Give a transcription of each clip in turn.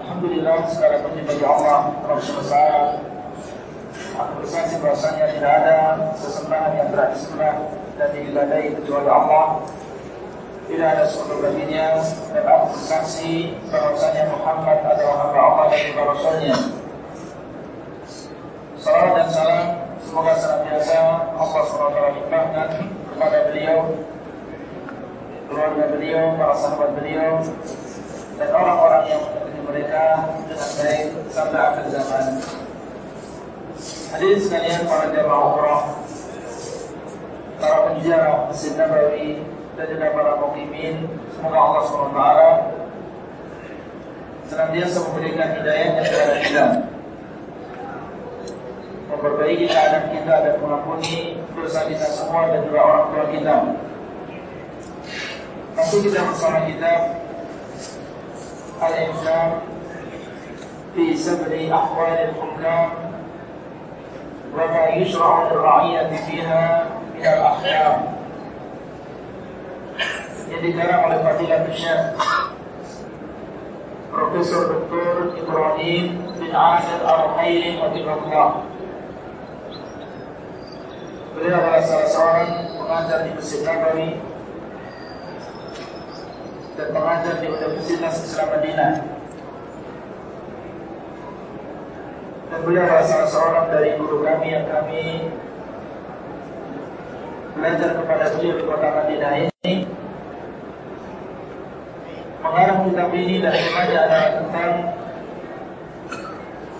Alhamdulillah segala puji bagi Allah Rabb Semesta Aku bersaksi bahwasanya tidak ada sesembahan yang berat disembah dan diibadai kecuali Allah. Tidak ada sekutu baginya dan aku bersaksi bahwasanya Muhammad adalah hamba Allah dan juga Rasulnya. Salam dan salam semoga senantiasa Allah SWT limpahkan kepada beliau, keluarga beliau, para sahabat beliau, dan orang-orang yang mereka dengan baik sampai akhir zaman. Hadirin sekalian para jemaah umrah, para penjara Masjid Nabawi dan juga para mukimin, semoga Allah SWT senantiasa memberikan hidayahnya kepada kita memperbaiki keadaan kita dan mengampuni dosa kita semua dan juga orang tua kita. Masih kita bersama kita الإنسان في سبر أحوال الحكام وما يشرع للرعية فيها من الأحكام. Jadi كلام لفضيلة الشيخ بروفيسور دكتور إبراهيم بن عادل الخير وجه الله. Beliau adalah salah seorang pengajar di Nabawi dan mengajar di Universitas Islam Madinah. Dan beliau adalah salah seorang dari guru kami yang kami belajar kepada beliau di kota Madinah ini. Mengarang kitab ini dan sengaja adalah tentang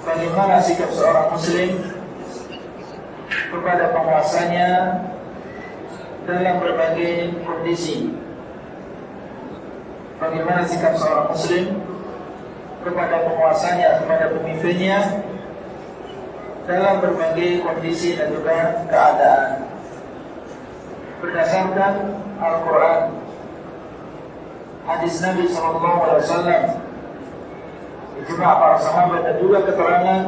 bagaimana sikap seorang muslim kepada penguasanya dalam berbagai kondisi bagaimana sikap seorang muslim kepada penguasanya, kepada pemimpinnya dalam berbagai kondisi dan juga keadaan. Berdasarkan Al-Quran, hadis Nabi SAW, ijma para sahabat dan juga keterangan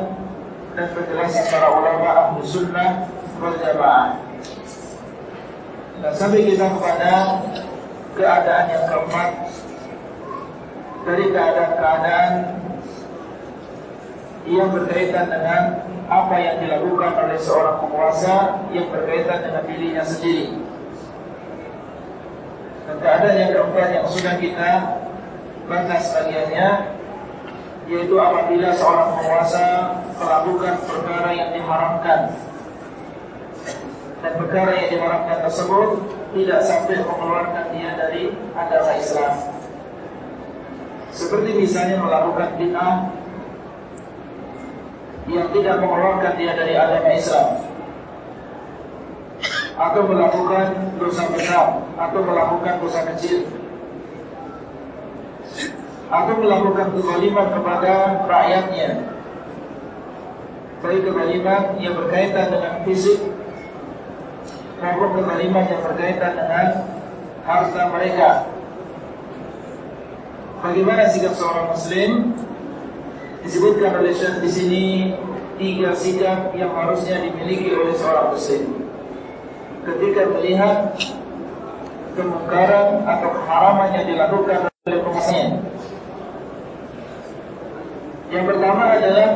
dan penjelasan para ulama ahli sunnah wal jamaah. Dan sampai kita kepada keadaan yang keempat dari keadaan-keadaan yang berkaitan dengan apa yang dilakukan oleh seorang penguasa yang berkaitan dengan dirinya sendiri. Dan keadaan yang keempat yang sudah kita bahas bagiannya yaitu apabila seorang penguasa melakukan perkara yang diharamkan dan perkara yang diharamkan tersebut tidak sampai mengeluarkan dia dari agama Islam. Seperti misalnya melakukan bid'ah yang tidak mengeluarkan dia dari agama Islam. Atau melakukan dosa besar atau melakukan dosa kecil. Atau melakukan kezaliman kepada rakyatnya. Baik kezaliman yang berkaitan dengan fisik maupun kezaliman yang berkaitan dengan harta mereka Bagaimana sikap seorang muslim? Disebutkan oleh Syekh di sini tiga sikap yang harusnya dimiliki oleh seorang muslim. Ketika melihat kemungkaran atau keharaman yang dilakukan oleh penguasanya. Yang pertama adalah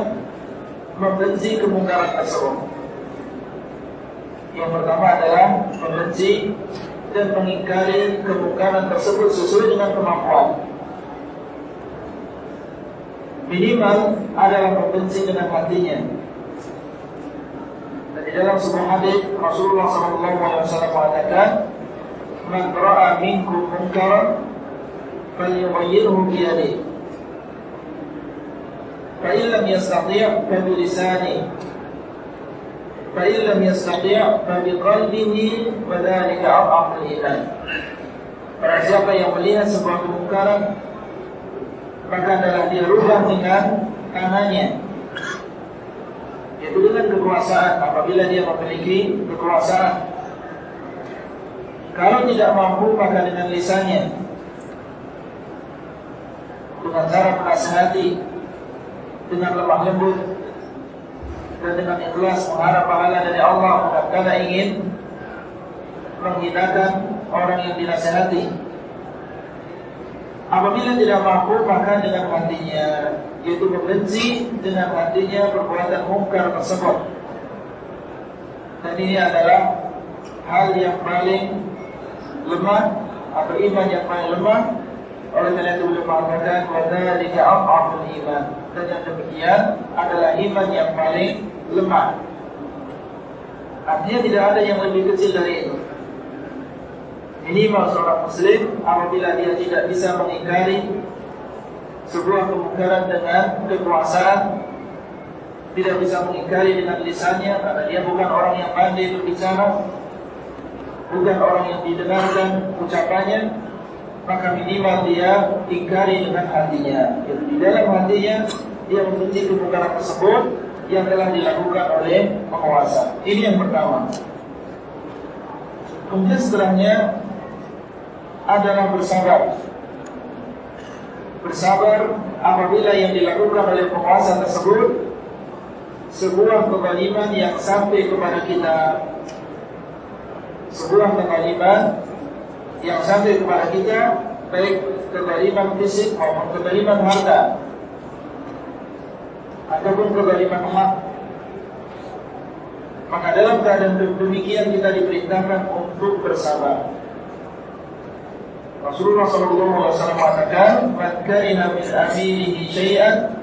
membenci kemungkaran tersebut. Yang pertama adalah membenci dan mengingkari kemungkaran tersebut sesuai dengan kemampuan minimal adalah membenci dengan hatinya. Dan di dalam sebuah hadis Rasulullah SAW mengatakan, "Man ra'a minkum munkaran falyughayyirhu bi yadihi." Fa in lam yastati' fa bi qalbihi wa dhalika adhafu al-iman. Para siapa yang melihat sebuah kemungkaran maka adalah dia rubah dengan tangannya. Yaitu dengan kekuasaan. Apabila dia memiliki kekuasaan. Kalau tidak mampu maka dengan lisannya. Dengan cara menasihati dengan lemah lembut. Dan dengan ikhlas mengharap pahala dari Allah. Bukan karena ingin menghinakan orang yang dinasihati Apabila tidak mampu maka dengan hatinya yaitu membenci dengan hatinya perbuatan mungkar tersebut. Dan ini adalah hal yang paling lemah atau iman yang paling lemah oleh karena itu beliau mengatakan wadzalika aqaful iman dan yang demikian adalah iman yang paling lemah. Artinya tidak ada yang lebih kecil dari itu. Minimal seorang muslim apabila dia tidak bisa mengingkari sebuah kemungkaran dengan kekuasaan tidak bisa mengingkari dengan lisannya karena dia bukan orang yang pandai berbicara bukan orang yang didengarkan ucapannya maka minimal dia ingkari dengan hatinya. Jadi di dalam hatinya dia membenci kemungkaran tersebut yang telah dilakukan oleh penguasa. Ini yang pertama. Kemudian setelahnya adalah bersabar. Bersabar apabila yang dilakukan oleh penguasa tersebut sebuah kezaliman yang sampai kepada kita. Sebuah kezaliman yang sampai kepada kita baik kezaliman fisik maupun kezaliman harta. Ataupun kezaliman hak maka dalam keadaan demikian kita diperintahkan untuk bersabar Rasulullah SAW mengatakan, "Man karina amirihi syai'an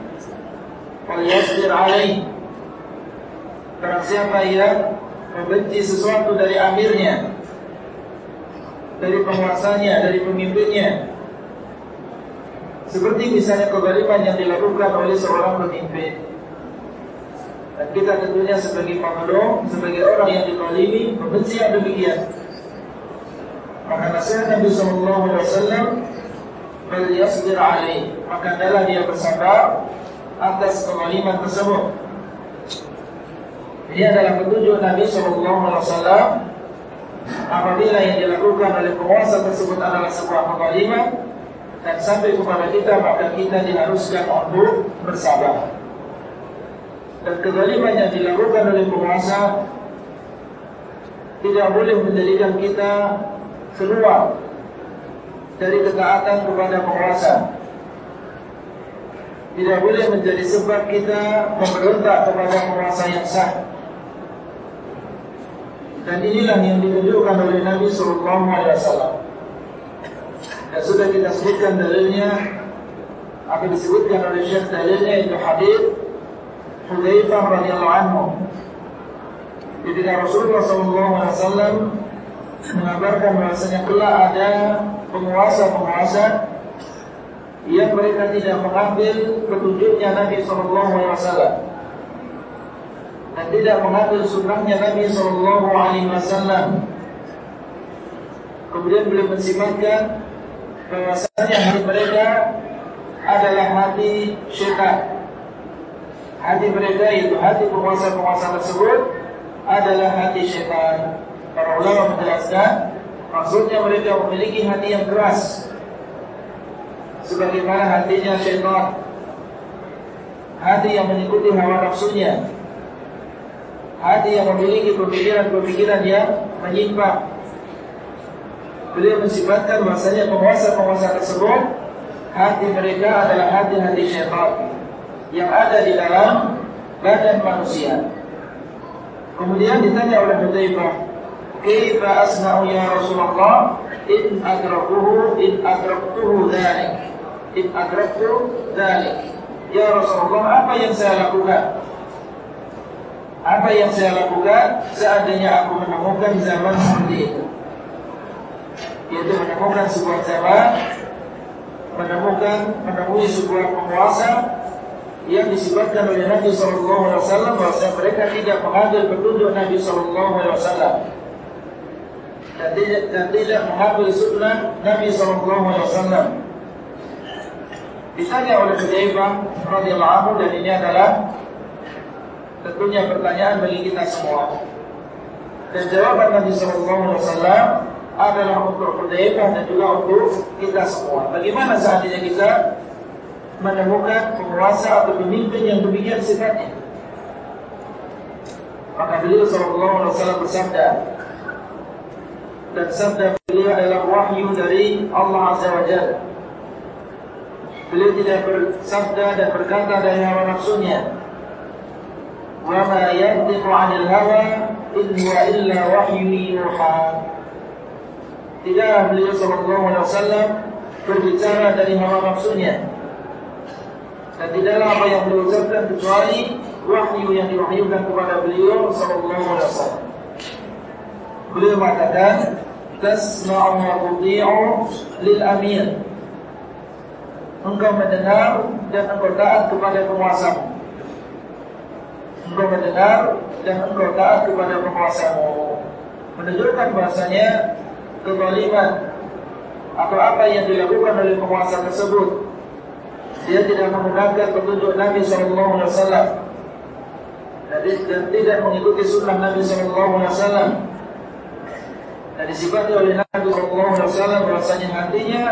falyasbir alaih." Barang siapa yang membenci sesuatu dari amirnya, dari penguasanya, dari pemimpinnya, seperti misalnya kebalikan yang dilakukan oleh seorang pemimpin. Dan kita tentunya sebagai penolong, sebagai orang yang dikalimi, membenci yang demikian. Maka nasihat Nabi Sallallahu Alaihi Wasallam Beliasbir alaih. Maka adalah dia bersabar Atas kemaliman tersebut. Ini adalah petunjuk Nabi Sallallahu Alaihi Wasallam. Apabila yang dilakukan oleh penguasa tersebut adalah sebuah kemaliman Dan sampai kepada kita Maka kita diharuskan untuk bersabar. Dan kezaliman yang dilakukan oleh penguasa Tidak boleh menjadikan kita keluar dari ketaatan kepada penguasa. Tidak boleh menjadi sebab kita memberontak kepada penguasa yang sah. Dan inilah yang ditunjukkan oleh Nabi Sallallahu Alaihi Wasallam. Dan sudah kita sebutkan dalilnya, apa disebutkan oleh Syekh dalilnya itu hadis Hudzaifah radhiyallahu anhu. Ketika Rasulullah Sallallahu Alaihi Wasallam mengabarkan bahasanya kelak ada penguasa-penguasa yang mereka tidak mengambil petunjuknya Nabi Sallallahu Alaihi Wasallam dan tidak mengambil sunnahnya Nabi Sallallahu Alaihi Wasallam. Kemudian beliau mensimatkan bahwasanya hati mereka adalah hati syaitan. Hati mereka itu hati penguasa-penguasa tersebut adalah hati syaitan. Para ulama menjelaskan maksudnya mereka memiliki hati yang keras. Sebagaimana hatinya syaitan. Hati yang mengikuti hawa nafsunya. Hati yang memiliki pemikiran-pemikiran yang menyimpang. Beliau mensifatkan bahasanya penguasa-penguasa tersebut hati mereka adalah hati-hati syaitan yang ada di dalam badan manusia. Kemudian ditanya oleh Hudzaifah kaifa asna'u ya Rasulullah? In adrakuhu in adraktuhu dhalik. In adraktuhu dhalik. Ya Rasulullah apa yang saya lakukan? Apa yang saya lakukan? Seandainya aku menemukan zaman seperti itu. Yaitu menemukan sebuah zaman menemukan menemui sebuah penguasa yang disebutkan oleh Nabi Shallallahu Alaihi Wasallam bahwa mereka tidak mengambil petunjuk Nabi Shallallahu Alaihi Wasallam dan tidak mengambil sunnah Nabi SAW. Ditanya oleh Hudzaifah radhiyallahu anhu dan ini adalah tentunya pertanyaan bagi kita semua. Dan jawaban Nabi wasallam adalah untuk Hudzaifah dan juga untuk kita semua. Bagaimana seandainya kita menemukan penguasa atau pemimpin yang demikian sifatnya? Maka beliau wasallam bersabda dan sabda beliau adalah wahyu dari Allah Azza wa Jalla Beliau tidak bersabda dan berkata dari hawa nafsunya. Yantiqu 'anil hawa in huwa illa wahyu yuha. Tidak beliau sallallahu alaihi wasallam berbicara dari hawa nafsunya. Dan tidaklah apa yang beliau ucapkan kecuali wahyu yang diwahyukan kepada beliau sallallahu alaihi wasallam. Beliau mengatakan tasma'u wa tuti'u lil amir engkau mendengar dan engkau taat kepada penguasamu. Engkau mendengar dan engkau taat kepada penguasamu. Menunjukkan bahasanya kezaliman atau apa yang dilakukan oleh penguasa tersebut. Dia tidak menggunakan petunjuk Nabi Sallallahu Alaihi Wasallam dan tidak mengikuti sunnah Nabi Sallallahu Alaihi Wasallam. Dan disifati oleh Nabi Sallallahu Alaihi Wasallam hatinya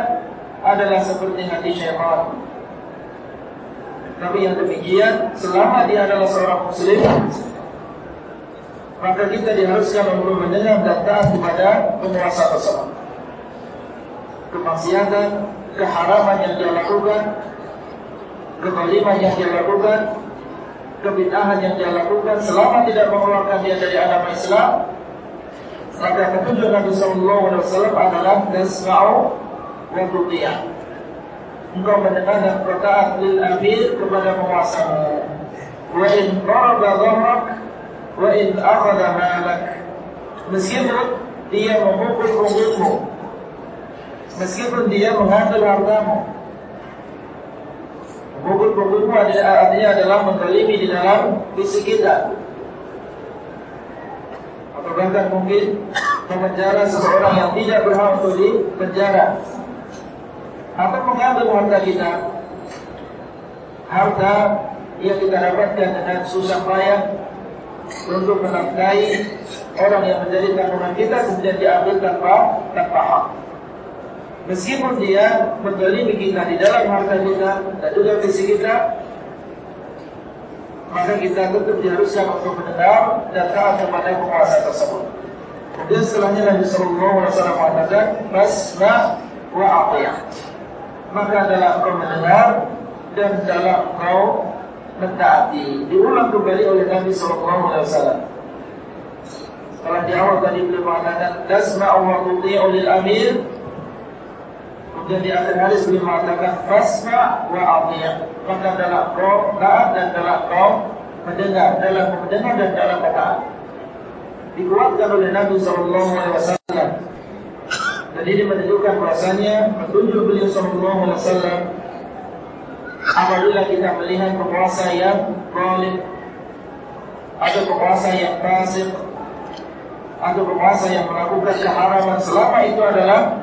adalah seperti hati syaitan. Tapi yang demikian, selama dia adalah seorang muslim, maka kita diharuskan untuk mendengar dan taat kepada penguasa tersebut. Kemaksiatan, keharaman yang dia lakukan, kezaliman yang dia lakukan, kebid'ahan yang dia lakukan, selama tidak mengeluarkan dia dari agama Islam, maka petunjuk Nabi Sallallahu Alaihi Wasallam adalah tasma'u wa tuti'a. Engkau mendengar dan bertaat lil amir kepada penguasamu. Wa in daraba dhahrak wa in akhadha malak. Meskipun dia memukul punggungmu, meskipun dia mengambil hartamu, memukul punggungmu artinya adalah menzalimi di dalam fisik kita. Atau bahkan mungkin memenjara seseorang yang tidak berhak untuk dipenjara atau mengambil harta kita harta yang kita dapatkan dengan susah payah untuk menafkahi orang yang menjadi tanggungan kita kemudian diambil tanpa tanpa hak. Meskipun dia mendolimi kita di dalam harta kita dan juga fisik kita, maka kita tetap diharuskan untuk mendengar dan taat kepada penguasa tersebut. Kemudian setelahnya Nabi Sallallahu Alaihi Wasallam mengatakan, "Masma wa aqiyah." maka dalam engkau mendengar dan dalam engkau mentaati. Diulang kembali oleh Nabi Sallallahu Alaihi Wasallam. Setelah di awal tadi beliau mengatakan tasma'u wa tuti'u lil amir. Kemudian di akhir hadis beliau mengatakan fasma wa ati'. Maka dalam taat dan dalam engkau mendengar, dalam mendengar dan dalam taat. Dikuatkan oleh Nabi Sallallahu Alaihi Wasallam dan ini menunjukkan bahasanya petunjuk beliau sallallahu alaihi wasallam apabila kita melihat penguasa yang zalim atau penguasa yang fasik atau penguasa yang melakukan keharaman selama itu adalah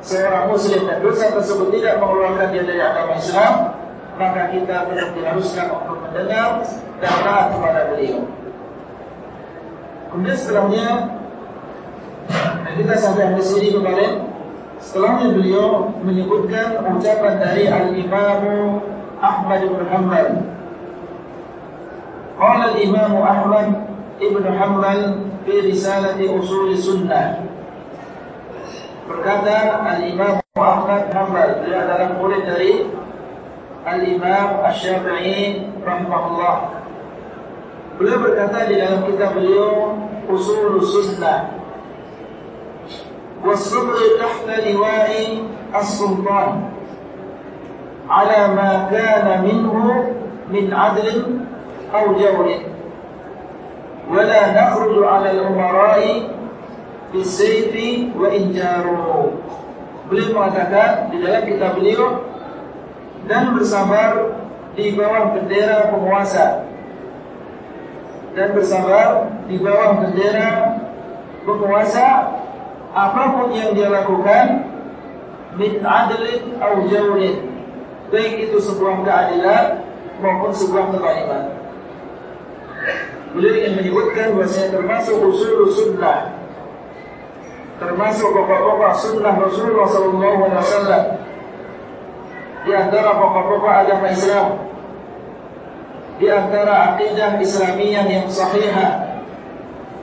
seorang muslim dan dosa tersebut tidak mengeluarkan dia dari agama Islam maka kita benar diharuskan untuk mendengar dan taat kepada beliau. Kemudian setelahnya dan kita sampai di sini kemarin setelahnya beliau menyebutkan ucapan dari Al-Imam Ahmad bin Hanbal. Qala Al-Imam Ahmad Ibn Hanbal fi risalati usul sunnah. Berkata Al-Imam Ahmad Hanbal, dia adalah murid dari Al-Imam Asy-Syafi'i rahimahullah. Beliau berkata di dalam kitab beliau Usul Sunnah والصبر تحت لواء السلطان على ما كان منه من عدل أو جور ولا نخرج على الأمراء bisayfi wa injaru. Beliau mengatakan di dalam kitab beliau dan bersabar di bawah bendera penguasa. Dan bersabar di bawah bendera penguasa apa pun yang dia lakukan min adlin au jawrin baik itu sebuah keadilan maupun sebuah kezaliman beliau ingin menyebutkan bahwasanya termasuk usul sunnah termasuk pokok-pokok sunnah Rasulullah SAW di antara pokok-pokok agama Islam. Di antara akidah Islamiyah yang sahihah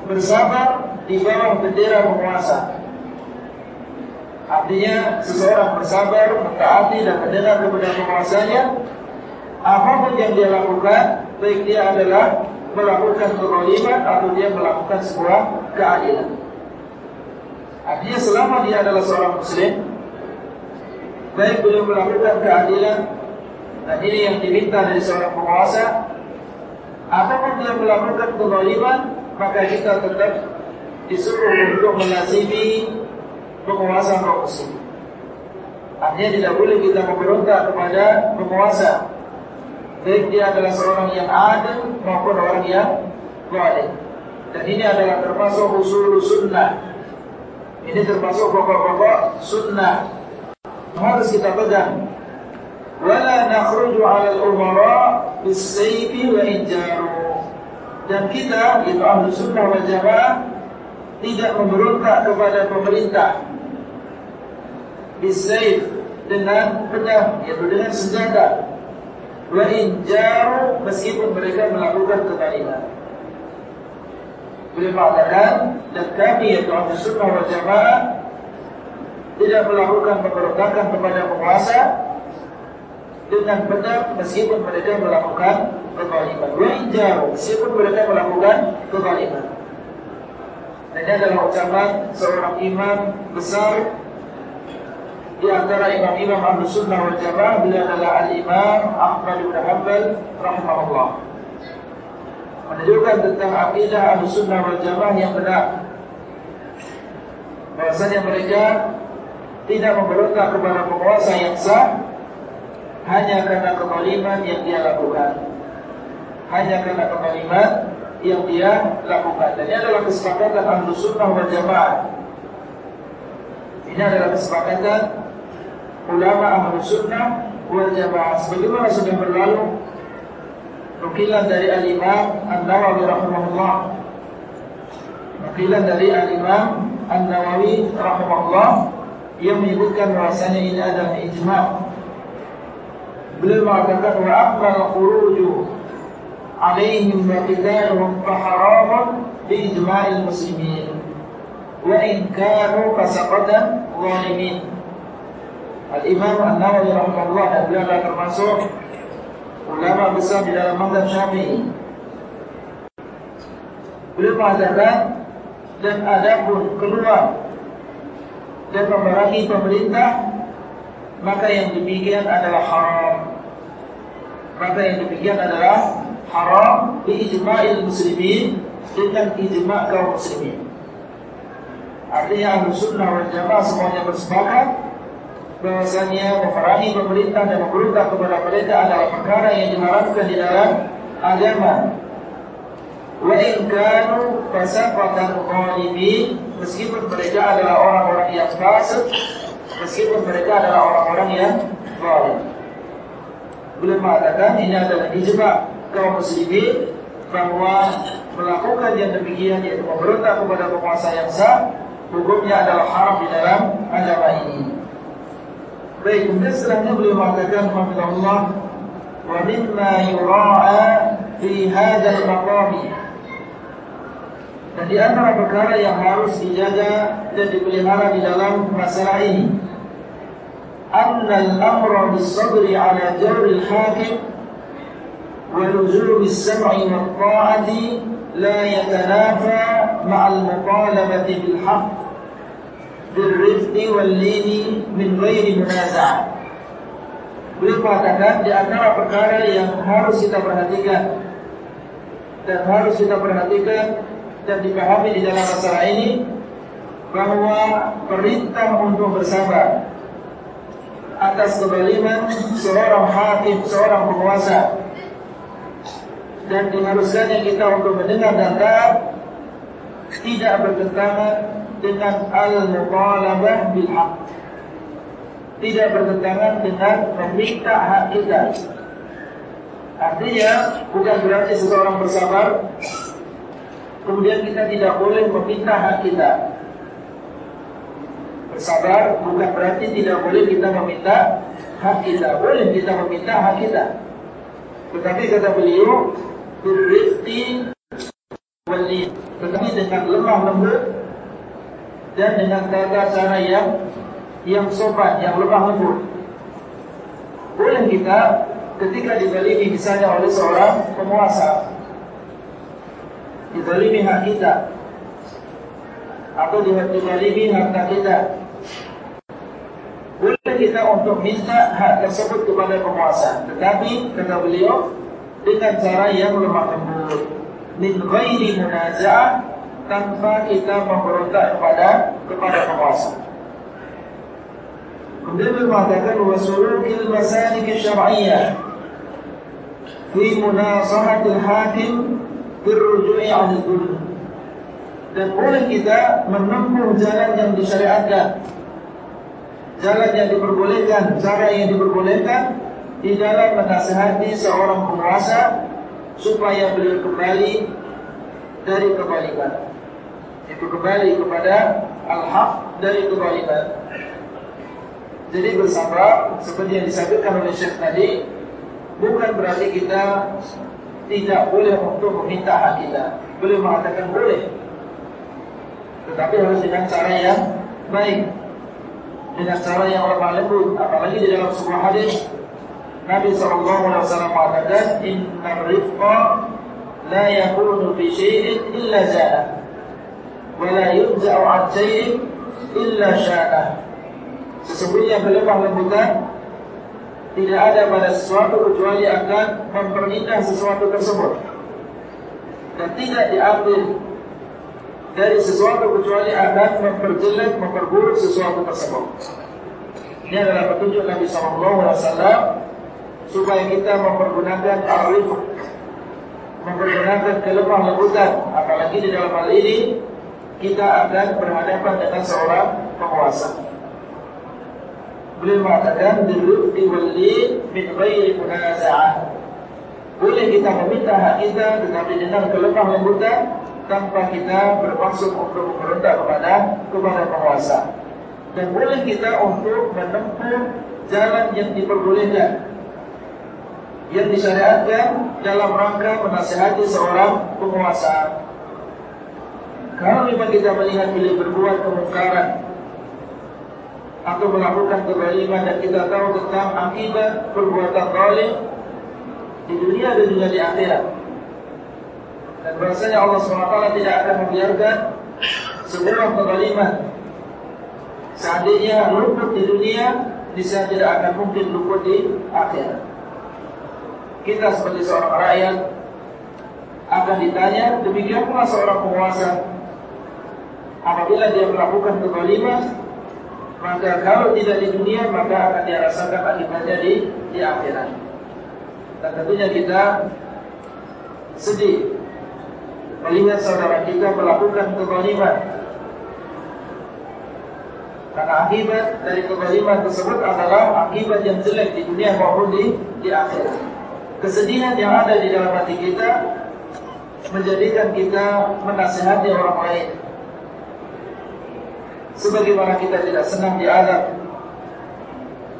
bersabar di bawah bendera penguasa. Artinya seseorang bersabar mentaati dan mendengar kepada penguasanya apa pun yang dia lakukan baik dia adalah melakukan kezaliman atau dia melakukan sebuah keadilan Artinya selama dia adalah seorang muslim Baik beliau melakukan keadilan ini yang diminta dari seorang penguasa Ataupun dia melakukan kezaliman Maka kita tetap disuruh untuk menasibi penguasa kaum muslim Artinya tidak boleh kita memberontak kepada penguasa Baik dia adalah seorang yang adil maupun orang yang zalim. Dan ini adalah termasuk usul sunnah ini termasuk pokok-pokok sunnah harus kita pegang. Wala nakhruju 'ala al-umara bis-sayfi wa injaru. Dan kita itu ahlu sunnah wal jamaah tidak memberontak kepada pemerintah bis-sayf dengan pedang yaitu dengan senjata wa injaru meskipun mereka melakukan kezaliman. Beliau mengatakan dan kami yaitu Ahli Sunnah wal Jamaah tidak melakukan pemberontakan kepada penguasa dengan benar meskipun mereka melakukan kezaliman. Wa meskipun mereka melakukan kezaliman. Dan ini adalah ucapan seorang imam besar di antara imam-imam Ahlu Sunnah wal Jamaah beliau adalah Al-Imam Ahmad bin Hanbal rahimahullah menunjukkan tentang akidah Ahlussunnah wal Jamaah yang benar. Bahwasanya mereka tidak memberontak kepada penguasa yang sah hanya karena kezaliman yang dia lakukan. Hanya karena kezaliman yang dia lakukan. Dan ini adalah kesepakatan Ahlussunnah wal Jamaah. Ini adalah kesepakatan ulama Ahlussunnah wal Jamaah. Sebagaimana sudah berlalu nukilan dari Al-Imam An-Nawawi rahimahullah. Nukilan dari Al-Imam An-Nawawi rahimahullah yang menyebutkan bahasanya ini adalah ijma' beliau mengatakan wa aqbal khuruju alaihim wa qidaruhum faharamun bi ijma'il muslimin wa in kanu zalimin. Al-Imam An-Nawawi rahimahullah dan beliau termasuk ulama besar di dalam mazhab Syafi'i. Beliau mengatakan dan adapun keluar dan memerangi pemerintah maka yang demikian adalah haram. Maka yang demikian adalah haram di ijma'il muslimin dengan ijma' kaum muslimin. Artinya ahlu sunnah wal jamaah semuanya bersepakat bahwasanya memerangi pemerintah dan memberontak kepada mereka adalah perkara yang diharamkan di dalam agama. Wa in kanu fasaqatan qalimin meskipun mereka adalah orang-orang yang fasik, meskipun mereka adalah orang-orang yang zalim. Beliau mengatakan ini adalah ijma kaum muslimin bahwa melakukan yang demikian yaitu memberontak kepada penguasa yang sah hukumnya adalah haram di dalam agama ini. Baik, setelahnya beliau mengatakan Alhamdulillah Wa mimma yura'a fi hadal maqami Dan di antara perkara yang harus dijaga dan dipelihara di dalam masalah ini Anna al-amra bis-sabri ala al-hakim Wa nuzul bis-sam'i wa ta'ati La yatanafa ma'al mutalabati bil-haq birrifqi wal lini min ghairi. Beliau mengatakan di antara perkara yang harus kita perhatikan dan harus kita perhatikan dan dipahami di dalam masalah ini bahwa perintah untuk bersabar atas kezaliman seorang hakim, seorang penguasa dan diharuskannya kita untuk mendengar dan tidak bertentangan dengan al-mutalabah bil haq. tidak bertentangan dengan meminta hak kita. Artinya bukan berarti seseorang bersabar kemudian kita tidak boleh meminta hak kita. Bersabar bukan berarti tidak boleh kita meminta hak kita. Boleh kita meminta hak kita. Tetapi kata beliau, wali. Tetapi dengan lemah lembut dan dengan tata cara yang yang sopan, yang lemah lembut. Boleh kita ketika dizalimi misalnya oleh seorang penguasa, dizalimi hak kita, atau dizalimi harta kita, boleh kita untuk minta hak tersebut kepada penguasa. Tetapi kata beliau dengan cara yang lemah lembut, min ghairi munaza'ah tanpa kita memberontak kepada kepada penguasa. Kemudian mengatakan wasulukil masalik syar'iyyah fi munasahatil hakim birruju'i 'anil dhulm. Dan boleh kita menempuh jalan yang disyariatkan Jalan yang diperbolehkan Cara yang diperbolehkan Di dalam menasihati seorang penguasa Supaya beliau kembali Dari kebalikan Itu kembali kepada Al-Haq dari kebalikan jadi bersabar seperti yang disampaikan oleh Syekh tadi bukan berarti kita tidak boleh untuk meminta hak kita. Boleh mengatakan boleh. Tetapi harus dengan cara yang baik. Dengan cara yang lemah lembut. Apalagi di dalam sebuah hadis Nabi SAW mengatakan Inna rifqa la yakunu fi syai'in illa zana wa la yunza'u an syai'in illa syana Sesungguhnya kelemah lembutan tidak ada pada sesuatu kecuali akan memperindah sesuatu tersebut dan tidak diambil dari sesuatu kecuali akan memperjelek, memperburuk sesuatu tersebut. Ini adalah petunjuk Nabi SAW supaya kita mempergunakan arif, mempergunakan kelemah lembutan. Apalagi di dalam hal ini kita akan berhadapan dengan seorang penguasa. Beliau mengatakan dirifqi wal min ghairi munaza'ah. Boleh kita meminta hak kita tetapi dengan kelemah lembutan tanpa kita bermaksud untuk memberontak kepada kepada penguasa. Dan boleh kita untuk menempuh jalan yang diperbolehkan yang disyariatkan dalam rangka menasihati seorang penguasa. Kalau memang kita melihat beliau berbuat kemungkaran atau melakukan kezaliman dan kita tahu tentang akibat perbuatan zalim di dunia dan juga di akhirat. Dan bahasanya Allah SWT tidak akan membiarkan sebuah kezaliman seandainya luput di dunia, bisa tidak akan mungkin luput di akhirat. Kita seperti seorang rakyat akan ditanya demikian pula seorang penguasa apabila dia melakukan kezaliman maka kalau tidak di dunia maka akan dia rasakan akibatnya di di akhirat. Dan tentunya kita sedih melihat saudara kita melakukan kezaliman. Karena akibat dari kezaliman tersebut adalah akibat yang jelek di dunia maupun di di akhirat. Kesedihan yang ada di dalam hati kita menjadikan kita menasihati orang lain Sebagaimana kita tidak senang diadab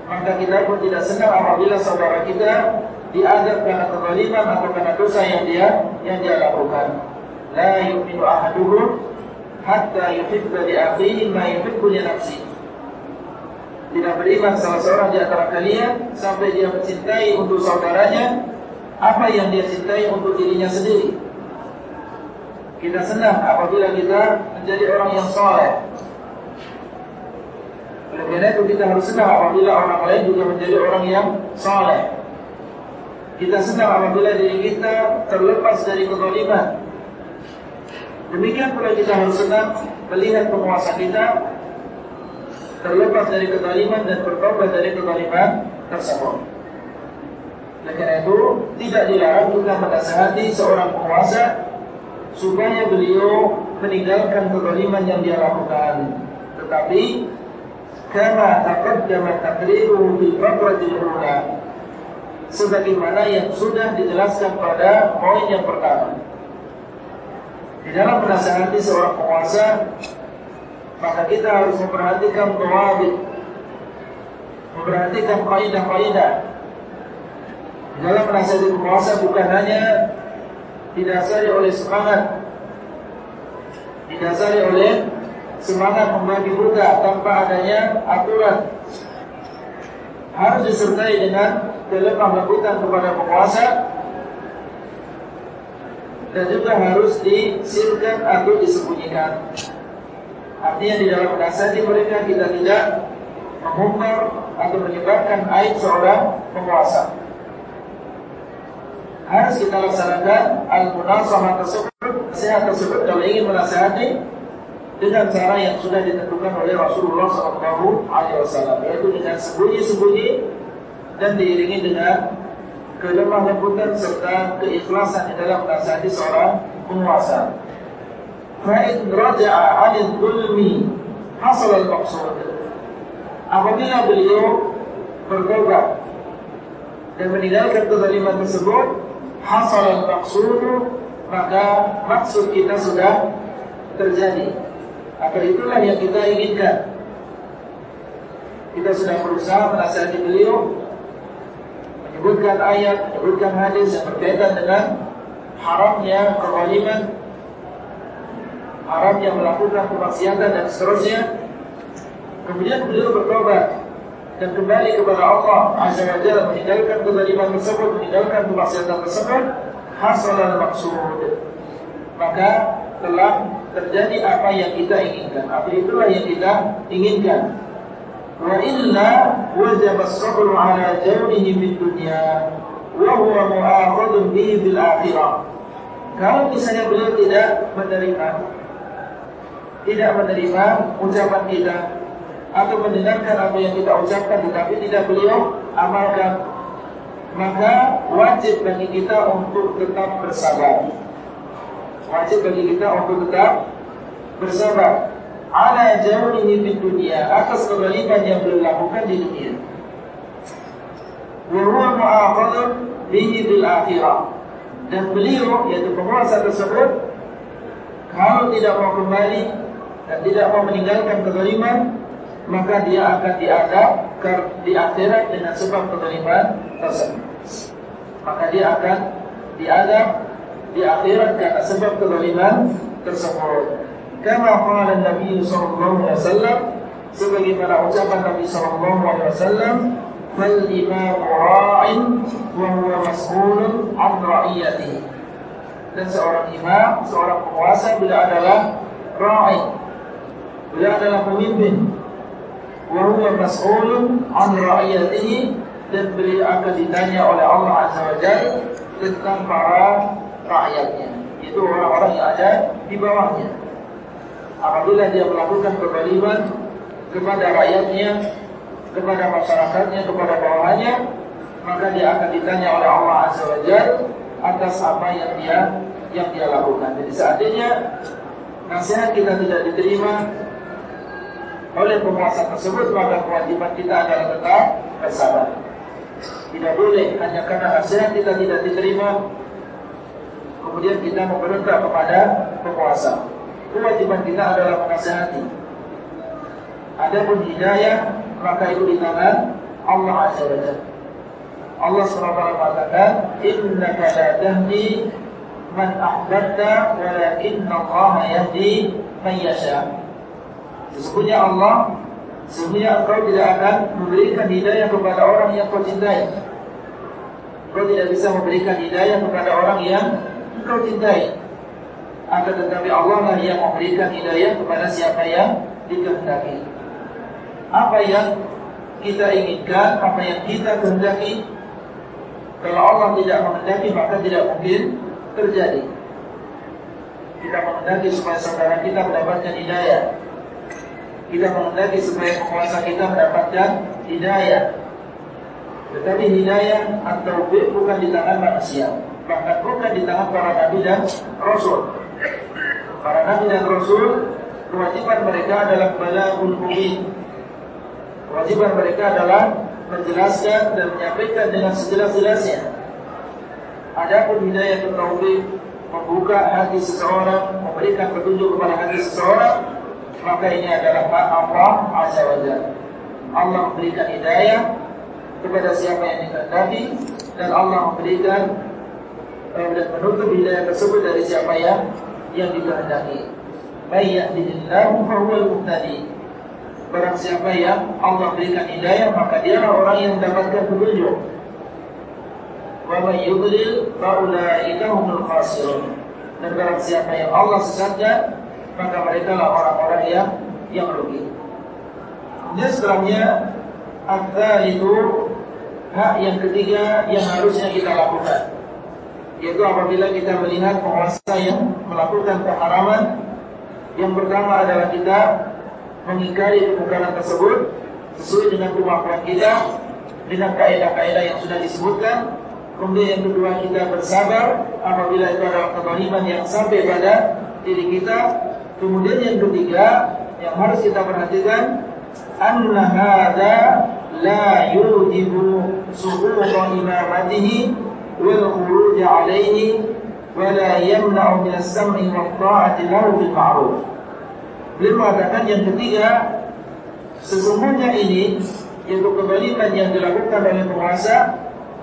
Maka kita pun tidak senang apabila saudara kita Diadab karena kezaliman atau karena dosa yang dia yang dia lakukan. La yu'minu ahaduhum Hatta yuhibba di akhihi ma yuhibbu li nafsi. Tidak beriman salah seorang di antara kalian Sampai dia mencintai untuk saudaranya Apa yang dia cintai untuk dirinya sendiri. Kita senang apabila kita menjadi orang yang soleh oleh karena itu kita harus senang apabila orang lain juga menjadi orang yang soleh. Kita senang apabila diri kita terlepas dari kezaliman. Demikian pula kita harus senang melihat penguasa kita terlepas dari kezaliman dan bertobat dari kezaliman tersebut. Oleh karena itu tidak dilarang kita menasihati seorang penguasa supaya beliau meninggalkan kezaliman yang dia lakukan. Tetapi kama taqaddama taqriruhu fil fatratil ula sebagaimana yang sudah dijelaskan pada poin yang pertama. Di dalam menasihati seorang penguasa maka kita harus memperhatikan tawabit memperhatikan kaidah-kaidah di dalam menasihati penguasa bukan hanya didasari oleh semangat didasari oleh semangat membagi buka tanpa adanya aturan harus disertai dengan kelemah lembutan kepada penguasa dan juga harus disirkan atau disembunyikan. Artinya di dalam menasihati mereka kita tidak mengumbar atau menyebabkan aib seorang penguasa. Harus kita laksanakan al-munasahah tersebut, sehat tersebut kalau ingin menasihati dengan cara yang sudah ditentukan oleh Rasulullah SAW, yaitu dengan sembunyi-sembunyi dan diiringi dengan kelemah lembutan serta keikhlasan di dalam menasihati seorang penguasa. Fa'in raja'a 'anil zulmi hasal al-maqsud. Apabila beliau bertobat dan meninggalkan kezaliman tersebut, hasal al-maqsud, maka maksud kita sudah terjadi. Agar itulah yang kita inginkan. Kita sudah berusaha menasihati beliau menyebutkan ayat, menyebutkan hadis yang berkaitan dengan haramnya kezaliman, haramnya melakukan kemaksiatan dan seterusnya. Kemudian beliau bertobat dan kembali kepada Allah Azza wa Jalla meninggalkan kezaliman tersebut, meninggalkan kemaksiatan tersebut, hasal maksud. Maka telah terjadi apa yang kita inginkan. Apa itulah yang kita inginkan. Wa illa wajib as-sabru ala jawrihi fid dunya wa huwa mu'akhadun bihi fil akhirah. Kalau misalnya beliau tidak menerima tidak menerima ucapan kita atau mendengarkan apa yang kita ucapkan tetapi tidak beliau amalkan maka wajib bagi kita untuk tetap bersabar wajib bagi kita untuk tetap bersabar ala jauhihi di dunia atas kebalikan yang beliau lakukan di dunia. Wa huwa mu'akhadun bihi bil akhirah. Dan beliau yaitu penguasa tersebut kalau tidak mau kembali dan tidak mau meninggalkan kezaliman maka dia akan diadab di akhirat dengan sebab kezaliman tersebut. Maka dia akan diadab di akhirat karena sebab kezaliman tersebut. Kama qala Nabi sallallahu alaihi wasallam sebagaimana ucapan Nabi sallallahu alaihi wasallam fal imam ra'in wa huwa mas'ulun 'an ra'iyatihi. Dan seorang imam, seorang penguasa bila adalah ra'i, bila adalah pemimpin, wa huwa mas'ulun 'an ra'iyatihi dan beliau akan ditanya oleh Allah Azza wa Jalla tentang para rakyatnya. Itu orang-orang yang ada di bawahnya. Apabila dia melakukan kezaliman Kepada rakyatnya Kepada masyarakatnya Kepada bawahannya Maka dia akan ditanya oleh Allah Azza wa Jal Atas apa yang dia Yang dia lakukan. Jadi seandainya Nasihat kita tidak diterima Oleh penguasa tersebut Maka kewajiban kita adalah tetap bersabar. Tidak boleh hanya karena nasihat kita tidak diterima kemudian kita memberontak kepada penguasa. Kewajiban kita adalah menasihati. Adapun hidayah maka itu di tangan Allah Azza wa Jalla. Allah SWT mengatakan, "Innaka la tahdi man ahbabta, walakinna Allah yahdi man yasha." Sesungguhnya Allah Sesungguhnya engkau tidak akan memberikan hidayah kepada orang yang kau cintai Kau tidak bisa memberikan hidayah kepada orang yang engkau cintai. Akan tetapi Allah lah yang memberikan hidayah kepada siapa yang dikehendaki. Apa yang kita inginkan, apa yang kita kehendaki, kalau Allah tidak menghendaki maka tidak mungkin terjadi. Kita menghendaki supaya saudara kita mendapatkan hidayah. Kita menghendaki supaya penguasa kita mendapatkan hidayah. Tetapi hidayah atau bukan di tangan manusia bahkan bukan di tangan para nabi dan rasul. Para nabi dan rasul kewajiban mereka adalah balagul mubin Kewajiban mereka adalah menjelaskan dan menyampaikan dengan sejelas-jelasnya. Adapun hidayah taufik membuka hati seseorang, memberikan petunjuk kepada hati seseorang, maka ini adalah hak Allah Azza wa Jalla. Allah memberikan hidayah kepada siapa yang dikehendaki dan Allah memberikan dan menutup hidayah tersebut dari siapa yang yang dikehendaki. May yahdihillahu fahuwal muhtadi. Barang siapa yang Allah berikan hidayah maka dialah orang yang mendapatkan petunjuk. Wa may yudlil fa ulaika humul khasirun. Dan barang siapa yang Allah sesatkan maka mereka lah orang-orang yang yang rugi. Kemudian setelahnya Akta itu hak yang ketiga yang harusnya kita lakukan Yaitu apabila kita melihat penguasa yang melakukan keharaman Yang pertama adalah kita mengingkari kemungkaran tersebut Sesuai dengan kemampuan kita Dengan kaedah-kaedah yang sudah disebutkan. Kemudian yang kedua kita bersabar Apabila itu adalah kebaliman yang sampai pada diri kita. Kemudian yang ketiga yang harus kita perhatikan anna hadza la yujibu suhur imamatihi la yamna'u min as-sam'i wa ta'ati lahu bil ma'ruf. Beliau mengatakan yang ketiga sesungguhnya ini yaitu kebalikan yang dilakukan oleh penguasa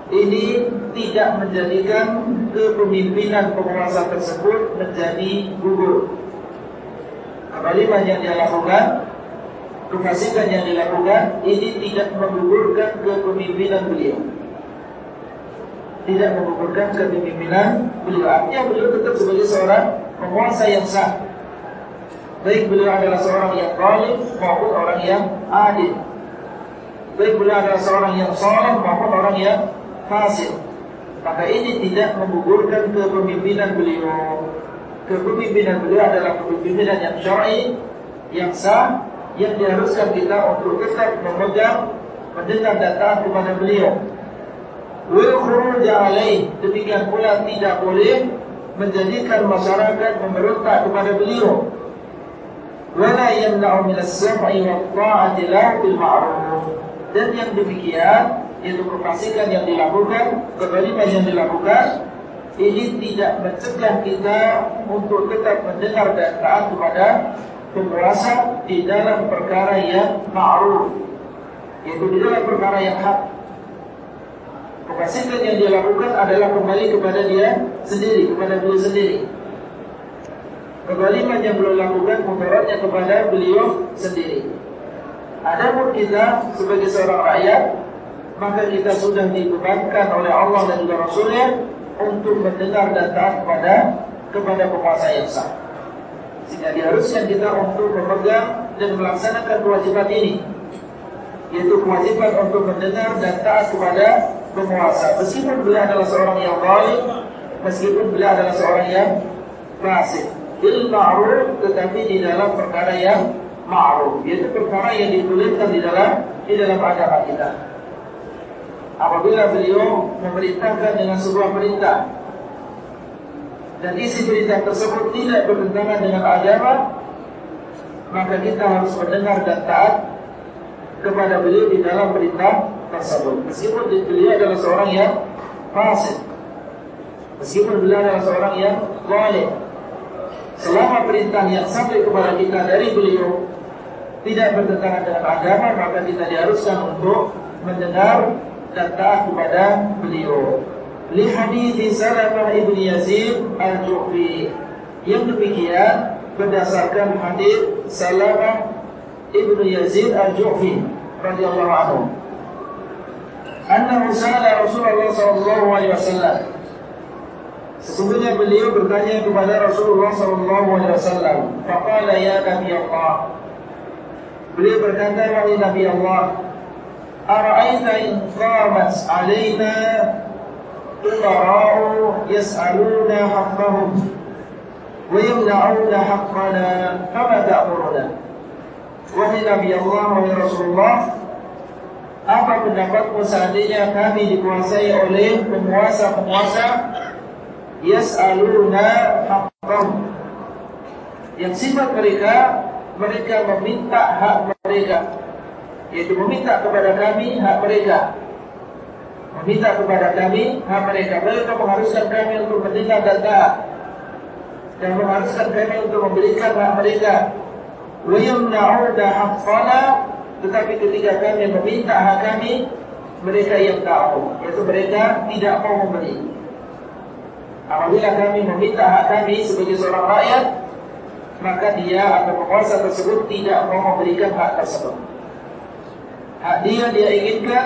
ini tidak menjadikan kepemimpinan penguasa tersebut menjadi gugur kebaliman yang dia lakukan, kefasikan yang dilakukan, ini tidak menggugurkan kepemimpinan beliau. Tidak menggugurkan kepemimpinan beliau. Artinya beliau tetap sebagai seorang penguasa yang sah. Baik beliau adalah seorang yang zalim maupun orang yang adil. Baik beliau adalah seorang yang soleh maupun orang yang fasik. Maka ini tidak menggugurkan kepemimpinan beliau kepemimpinan beliau adalah kepemimpinan yang syar'i, yang sah, yang diharuskan kita untuk tetap memegang, mendengar dan taat kepada beliau. Wal khuruj alaih, demikian pula tidak boleh menjadikan masyarakat memberontak kepada beliau. Wala yamna'u min as-sam'i wa ta'ati lahu bil ma'ruf. Dan yang demikian yaitu kefasikan yang dilakukan, kebaliman yang dilakukan ini tidak mencegah kita untuk tetap mendengar dan taat kepada penguasa di dalam perkara yang ma'ruf yaitu di dalam perkara yang hak Kefasikan yang dia lakukan adalah kembali kepada dia sendiri, kepada beliau sendiri. Kebaliman yang beliau lakukan mudaratnya kepada beliau sendiri. Adapun kita sebagai seorang rakyat, maka kita sudah dibebankan oleh Allah dan juga Rasulnya untuk mendengar dan taat kepada kepada penguasa yang sah. Sehingga diharuskan kita untuk memegang dan melaksanakan kewajiban ini, yaitu kewajiban untuk mendengar dan taat kepada penguasa. Meskipun beliau adalah seorang yang baik, meskipun beliau adalah seorang yang fasik, bil ma'ruf tetapi di dalam perkara yang ma'ruf, yaitu perkara yang dituliskan di dalam di dalam agama kita. Apabila beliau memerintahkan dengan sebuah perintah dan isi perintah tersebut tidak bertentangan dengan agama maka kita harus mendengar dan taat kepada beliau di dalam perintah tersebut meskipun beliau adalah seorang yang fasik meskipun beliau adalah seorang yang zalim selama perintah yang sampai kepada kita dari beliau tidak bertentangan dengan agama maka kita diharuskan untuk mendengar dan taat kepada beliau. Li hadis Salamah ibn Yazid al-Ju'fi. Yang demikian berdasarkan hadis Salamah ibn Yazid al-Ju'fi radhiyallahu anhu. Anna sa'ala Rasulullah sallallahu alaihi wasallam. Sesungguhnya beliau bertanya kepada Rasulullah sallallahu alaihi wasallam, faqala ya Nabi Allah. Beliau berkata wahai Nabi Allah, أرأيت إن قامت علينا أمراء يسألون حقهم ويمنعون حقنا فما تأمرنا Wahai Nabi Allah, wahai Rasulullah Apa pendapatmu seandainya kami dikuasai oleh penguasa-penguasa Yas'aluna haqqam Yang sifat mereka Mereka meminta hak mereka yaitu meminta kepada kami hak mereka. Meminta kepada kami hak mereka. Mereka mengharuskan kami untuk mendengar dan taat dan mengharuskan kami untuk memberikan hak mereka. Yamna'una haqqana tetapi ketika kami meminta hak kami mereka yang tahu yaitu mereka tidak mau memberi. Apabila kami meminta hak kami sebagai seorang rakyat maka dia atau penguasa tersebut tidak mau memberikan hak tersebut. Hak dia dia inginkan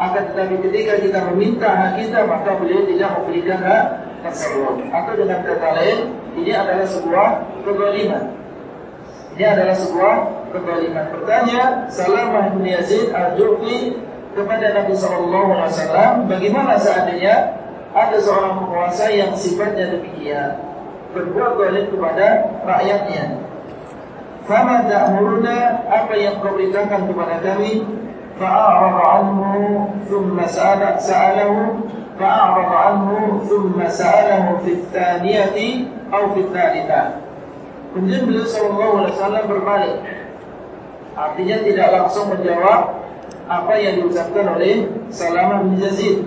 akan tetapi ketika kita meminta hak kita maka beliau tidak memberikan hak tersebut. Atau dengan kata lain ini adalah sebuah kezaliman. Ini adalah sebuah kezaliman. Bertanya Salamah bin Yazid al-Jufi kepada Nabi SAW, bagaimana seandainya ada seorang penguasa yang sifatnya demikian, berbuat zalim kepada rakyatnya. Fama ta'muruna apa yang kau beritakan kepada kami? Fa'arad anhu thumma sa'ala sa'alahu fa'arad anhu thumma sa'alahu fi tsaniyati atau fi tsalitsah. Kemudian beliau sallallahu alaihi wasallam berbalik. Artinya tidak langsung menjawab apa yang diucapkan oleh Salamah bin Yazid.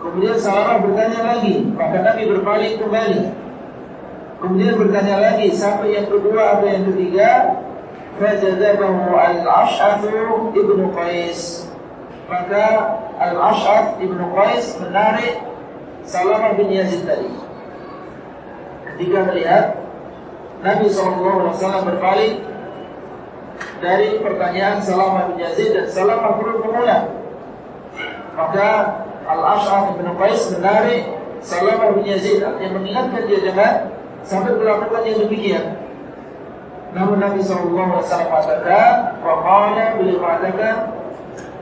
Kemudian Salamah bertanya lagi, maka Nabi berbalik kembali. Kemudian bertanya lagi, sampai yang kedua atau yang ketiga, fajadabahu al-Ash'athu ibnu Qais. Maka al-Ash'ath ibnu Qais menarik Salamah bin Yazid tadi. Ketika melihat Nabi SAW berbalik dari pertanyaan Salamah bin Yazid dan Salamah belum mengulang. Maka Al-Ash'ar bin Qais menarik Salamah bin Yazid yang mengingatkan dia jangan sampai melakukan yang demikian. Namun Nabi SAW mengatakan, Waqala beliau mengatakan,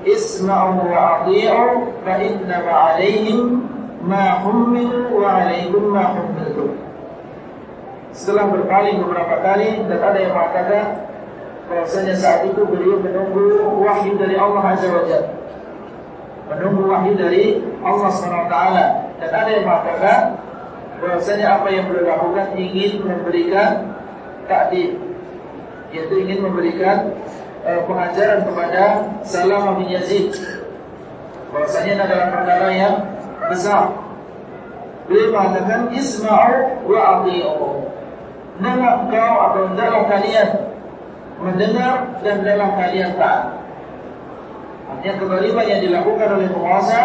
Isma'u wa ati'u fa inna ma'alaihim ma hummilu wa alaikum ma hummiltum. Setelah berpaling beberapa kali dan ada yang mengatakan bahwasanya saat itu beliau menunggu wahyu dari Allah Azza wa Jalla. Menunggu wahyu dari Allah SWT dan ada yang mengatakan bahwasanya apa yang beliau lakukan ingin memberikan takdir. Yaitu ingin memberikan uh, pengajaran kepada Salamah bin Yazid. Bahwasanya adalah perkara yang besar. Beliau mengatakan isma'u wa ati'u. Nama kau atau hendaklah kalian mendengar dan dalam kalian taat. Artinya kezaliman yang dilakukan oleh penguasa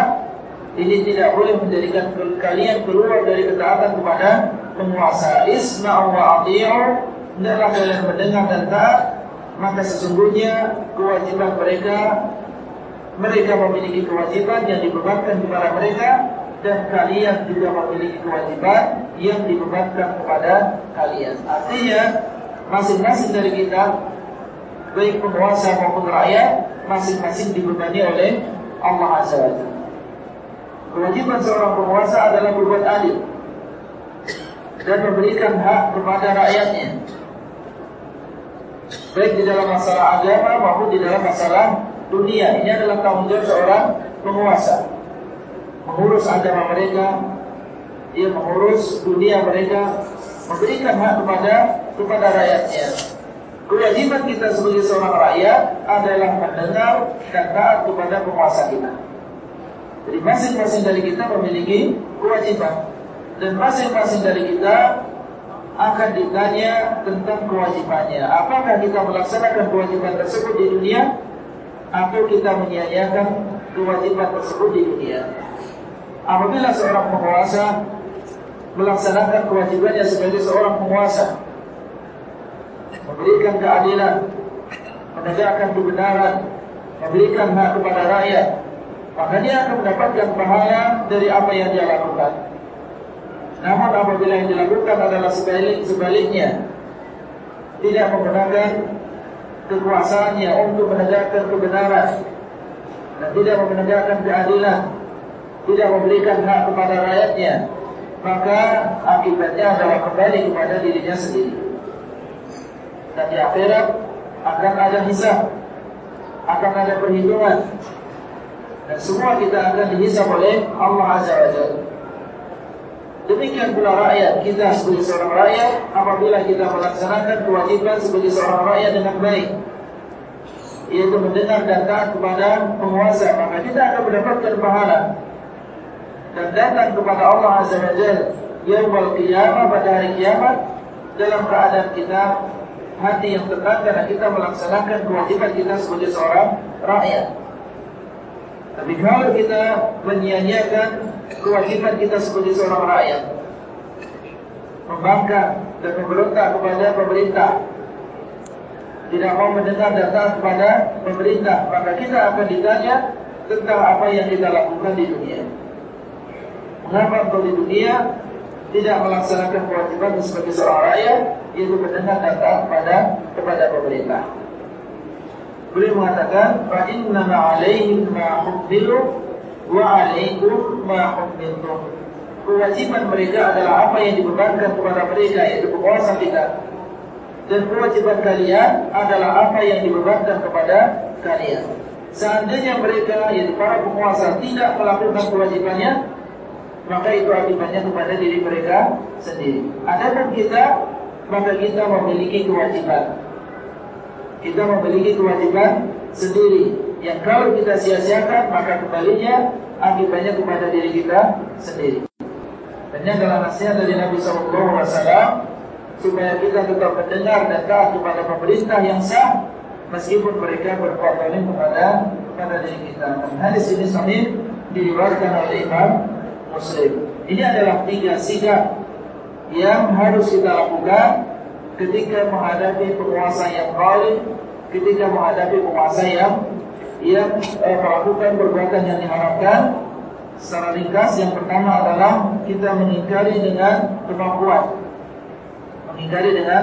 ini tidak boleh menjadikan kalian keluar dari ketaatan kepada penguasa. Isma'u wa ati'u, hendaklah kalian mendengar dan taat, maka sesungguhnya kewajiban mereka mereka memiliki kewajiban yang dibebankan kepada mereka dan kalian juga memiliki kewajiban yang dibebankan kepada kalian. Artinya masing-masing dari kita baik penguasa maupun rakyat masing-masing dibebani oleh Allah Azza wa Jalla. Kewajiban seorang penguasa adalah berbuat adil dan memberikan hak kepada rakyatnya. Baik di dalam masalah agama maupun di dalam masalah dunia. Ini adalah tanggung jawab seorang penguasa. Mengurus agama mereka, dia mengurus dunia mereka, memberikan hak kepada kepada rakyatnya. Kewajiban kita sebagai seorang rakyat adalah mendengar dan taat kepada penguasa kita. Jadi masing-masing dari kita memiliki kewajiban dan masing-masing dari kita akan ditanya tentang kewajibannya. Apakah kita melaksanakan kewajiban tersebut di dunia atau kita menyia-nyiakan kewajiban tersebut di dunia? Apabila seorang penguasa melaksanakan kewajibannya sebagai seorang penguasa memberikan keadilan, menegakkan kebenaran, memberikan hak kepada rakyat, maka dia akan mendapatkan pahala dari apa yang dia lakukan. Namun apabila yang dilakukan adalah sebalik sebaliknya, tidak menggunakan kekuasaannya untuk menegakkan kebenaran dan tidak menegakkan keadilan, tidak memberikan hak kepada rakyatnya, maka akibatnya adalah kembali kepada dirinya sendiri dan di akhirat akan ada hisab, akan ada perhitungan, dan semua kita akan dihisab oleh Allah Azza wa. Demikian pula rakyat kita sebagai seorang rakyat apabila kita melaksanakan kewajiban sebagai seorang rakyat dengan baik. yaitu mendengar dan taat kepada penguasa, maka kita akan mendapatkan pahala. Dan datang kepada Allah Azza wa Jalla qiyamah pada hari kiamat dalam keadaan kita hati yang tenang karena kita melaksanakan kewajiban kita sebagai seorang rakyat. Tapi kalau kita menyia-nyiakan kewajiban kita sebagai seorang rakyat, membangkang dan memberontak kepada pemerintah, tidak mau mendengar data kepada pemerintah, maka kita akan ditanya tentang apa yang kita lakukan di dunia. Mengapa engkau di dunia tidak melaksanakan kewajiban sebagai seorang rakyat, yaitu mendengar data kepada kepada pemerintah. Beliau mengatakan, "Fa inna ma'alaihim ma hubbilu wa 'alaikum ma hubbiltum." Kewajiban mereka adalah apa yang dibebankan kepada mereka yaitu penguasa kita dan kewajiban kalian adalah apa yang dibebankan kepada kalian. Seandainya mereka yaitu para penguasa tidak melakukan kewajibannya, maka itu akibatnya kepada diri mereka sendiri. Adapun kita, maka kita memiliki kewajiban. Kita memiliki kewajiban sendiri yang kalau kita sia-siakan maka kembalinya akibatnya kepada diri kita sendiri. Dan yang adalah nasihat dari Nabi Sallallahu Alaihi Wasallam supaya kita tetap mendengar dan taat kepada pemerintah yang sah meskipun mereka berbuat kepada kepada diri kita. Dan hadis ini sahih diriwayatkan oleh Imam Muslim. Ini adalah tiga sikap yang harus kita lakukan ketika menghadapi penguasa yang zalim, ketika menghadapi penguasa yang yang eh, melakukan perbuatan yang diharapkan. Secara ringkas, yang pertama adalah kita mengingkari dengan kemampuan mengingkari dengan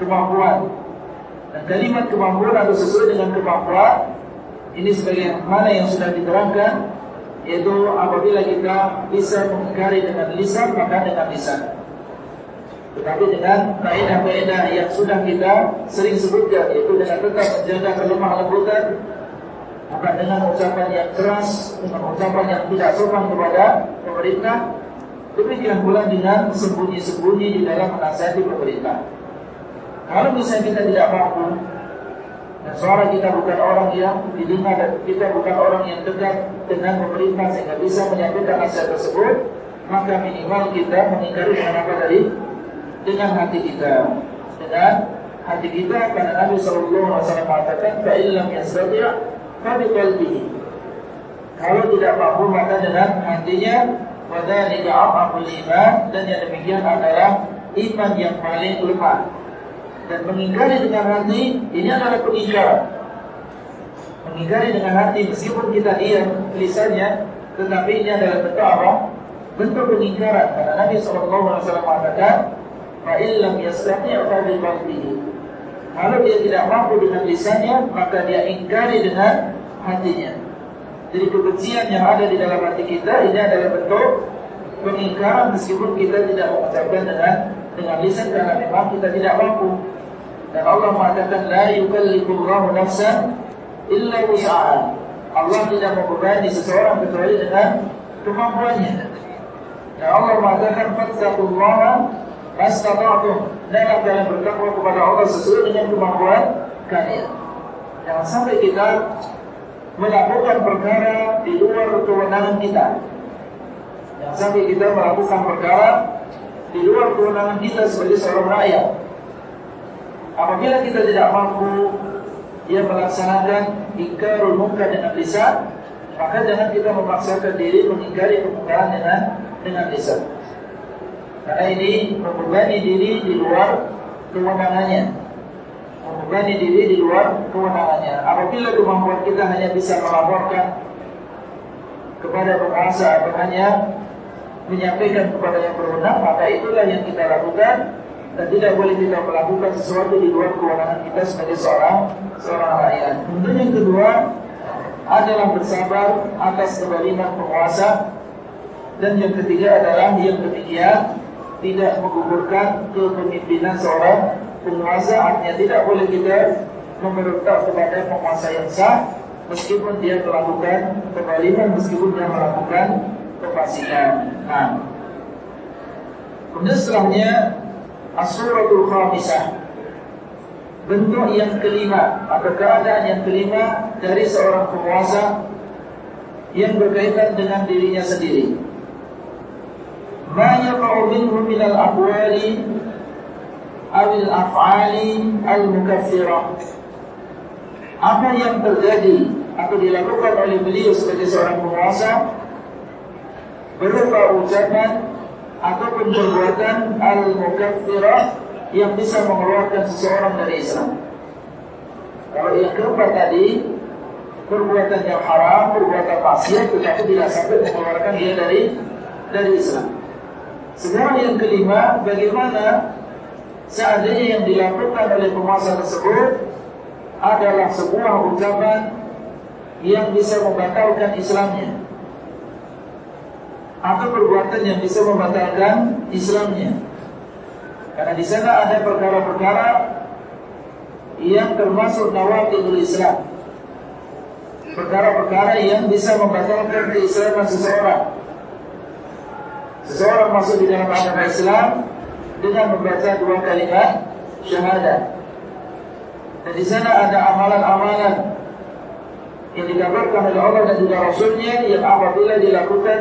kemampuan. Dan kalimat kemampuan atau sesuai dengan kemampuan ini sebagai mana yang sudah diterangkan yaitu apabila kita bisa mengingkari dengan lisan maka dengan lisan. Tetapi dengan faedah-faedah yang sudah kita sering sebutkan yaitu dengan tetap menjaga kelemah lembutan bukan dengan ucapan yang keras, dengan ucapan yang tidak sopan kepada pemerintah, Demikian pula dengan sembunyi-sembunyi di dalam menasihati pemerintah. Kalau misalnya kita tidak mampu dan suara kita bukan orang yang didengar dan kita bukan orang yang dekat dengan pemerintah sehingga bisa menyampaikan nasihat tersebut, maka minimal kita mengingkari dengan apa tadi? Dengan hati kita. Dengan hati kita karena Nabi wasallam mengatakan yastati' fa biqalbihi. Kalau tidak mampu maka dengan hatinya Wadhalika afaful iman Dan yang demikian adalah Iman yang paling lemah Dan mengingkari dengan hati Ini adalah pengingkaran Mengingkari dengan hati Meskipun kita diam lisannya Tetapi ini adalah bentuk apa? Bentuk pengingkaran Karena Nabi SAW mengatakan Fa'illam yastati'a fa'bil qalbihi Kalau dia tidak mampu dengan lisannya Maka dia ingkari dengan hatinya jadi kebencian yang ada di dalam hati kita ini adalah bentuk pengingkaran meskipun kita tidak mengucapkan dengan dengan lisan karena memang kita tidak mampu. Dan Allah mengatakan la yukallifullahu nafsan illa wus'aha. Allah tidak membebani seseorang kecuali dengan kemampuannya. Dan Allah mengatakan fattaqullaha mastata'tum. Dan kalian bertakwa kepada Allah sesuai dengan kemampuan kalian. Jangan sampai kita melakukan perkara di luar kewenangan kita. Yang sampai kita melakukan perkara di luar kewenangan kita sebagai seorang rakyat. Apabila kita tidak mampu dia melaksanakan ikarul munkar dengan lisan, maka jangan kita memaksakan diri mengingkari kemungkaran dengan dengan lisan. Karena ini membebani diri di luar kewenangannya membebani diri di luar kewenangannya. Apabila kemampuan kita hanya bisa melaporkan kepada penguasa atau hanya menyampaikan kepada yang berwenang, maka itulah yang kita lakukan dan tidak boleh kita melakukan sesuatu di luar kewenangan kita sebagai seorang seorang rakyat. Kemudian yang kedua adalah bersabar atas kezaliman penguasa dan yang ketiga adalah yang demikian tidak menggugurkan kepemimpinan seorang penguasa artinya tidak boleh kita memerintah kepada penguasa yang sah meskipun dia melakukan kebalikan meskipun dia melakukan kefasikan. Nah. Kemudian setelahnya As-Suratul Khamisah bentuk yang kelima atau keadaan yang kelima dari seorang penguasa yang berkaitan dengan dirinya sendiri. Ma yaqa'u minhu min al-aqwali aw al-af'ali al-mukaffirah. Apa yang terjadi atau dilakukan oleh beliau sebagai seorang penguasa berupa ucapan ataupun perbuatan al-mukaffirah yang bisa mengeluarkan seseorang dari Islam. Kalau yang keempat tadi perbuatan yang haram, perbuatan maksiat tetapi tidak sampai mengeluarkan dia dari dari Islam. Sekarang yang kelima, bagaimana seandainya yang dilakukan oleh penguasa tersebut adalah sebuah ucapan yang bisa membatalkan Islamnya atau perbuatan yang bisa membatalkan Islamnya. Karena di sana ada perkara-perkara yang termasuk nawaqidul Islam. Perkara-perkara yang bisa membatalkan keislaman seseorang. Seseorang masuk di dalam agama Islam dengan membaca dua kalimat syahadat. Dan di sana ada amalan-amalan yang dikabarkan oleh Allah dan juga Rasulnya yang apabila dilakukan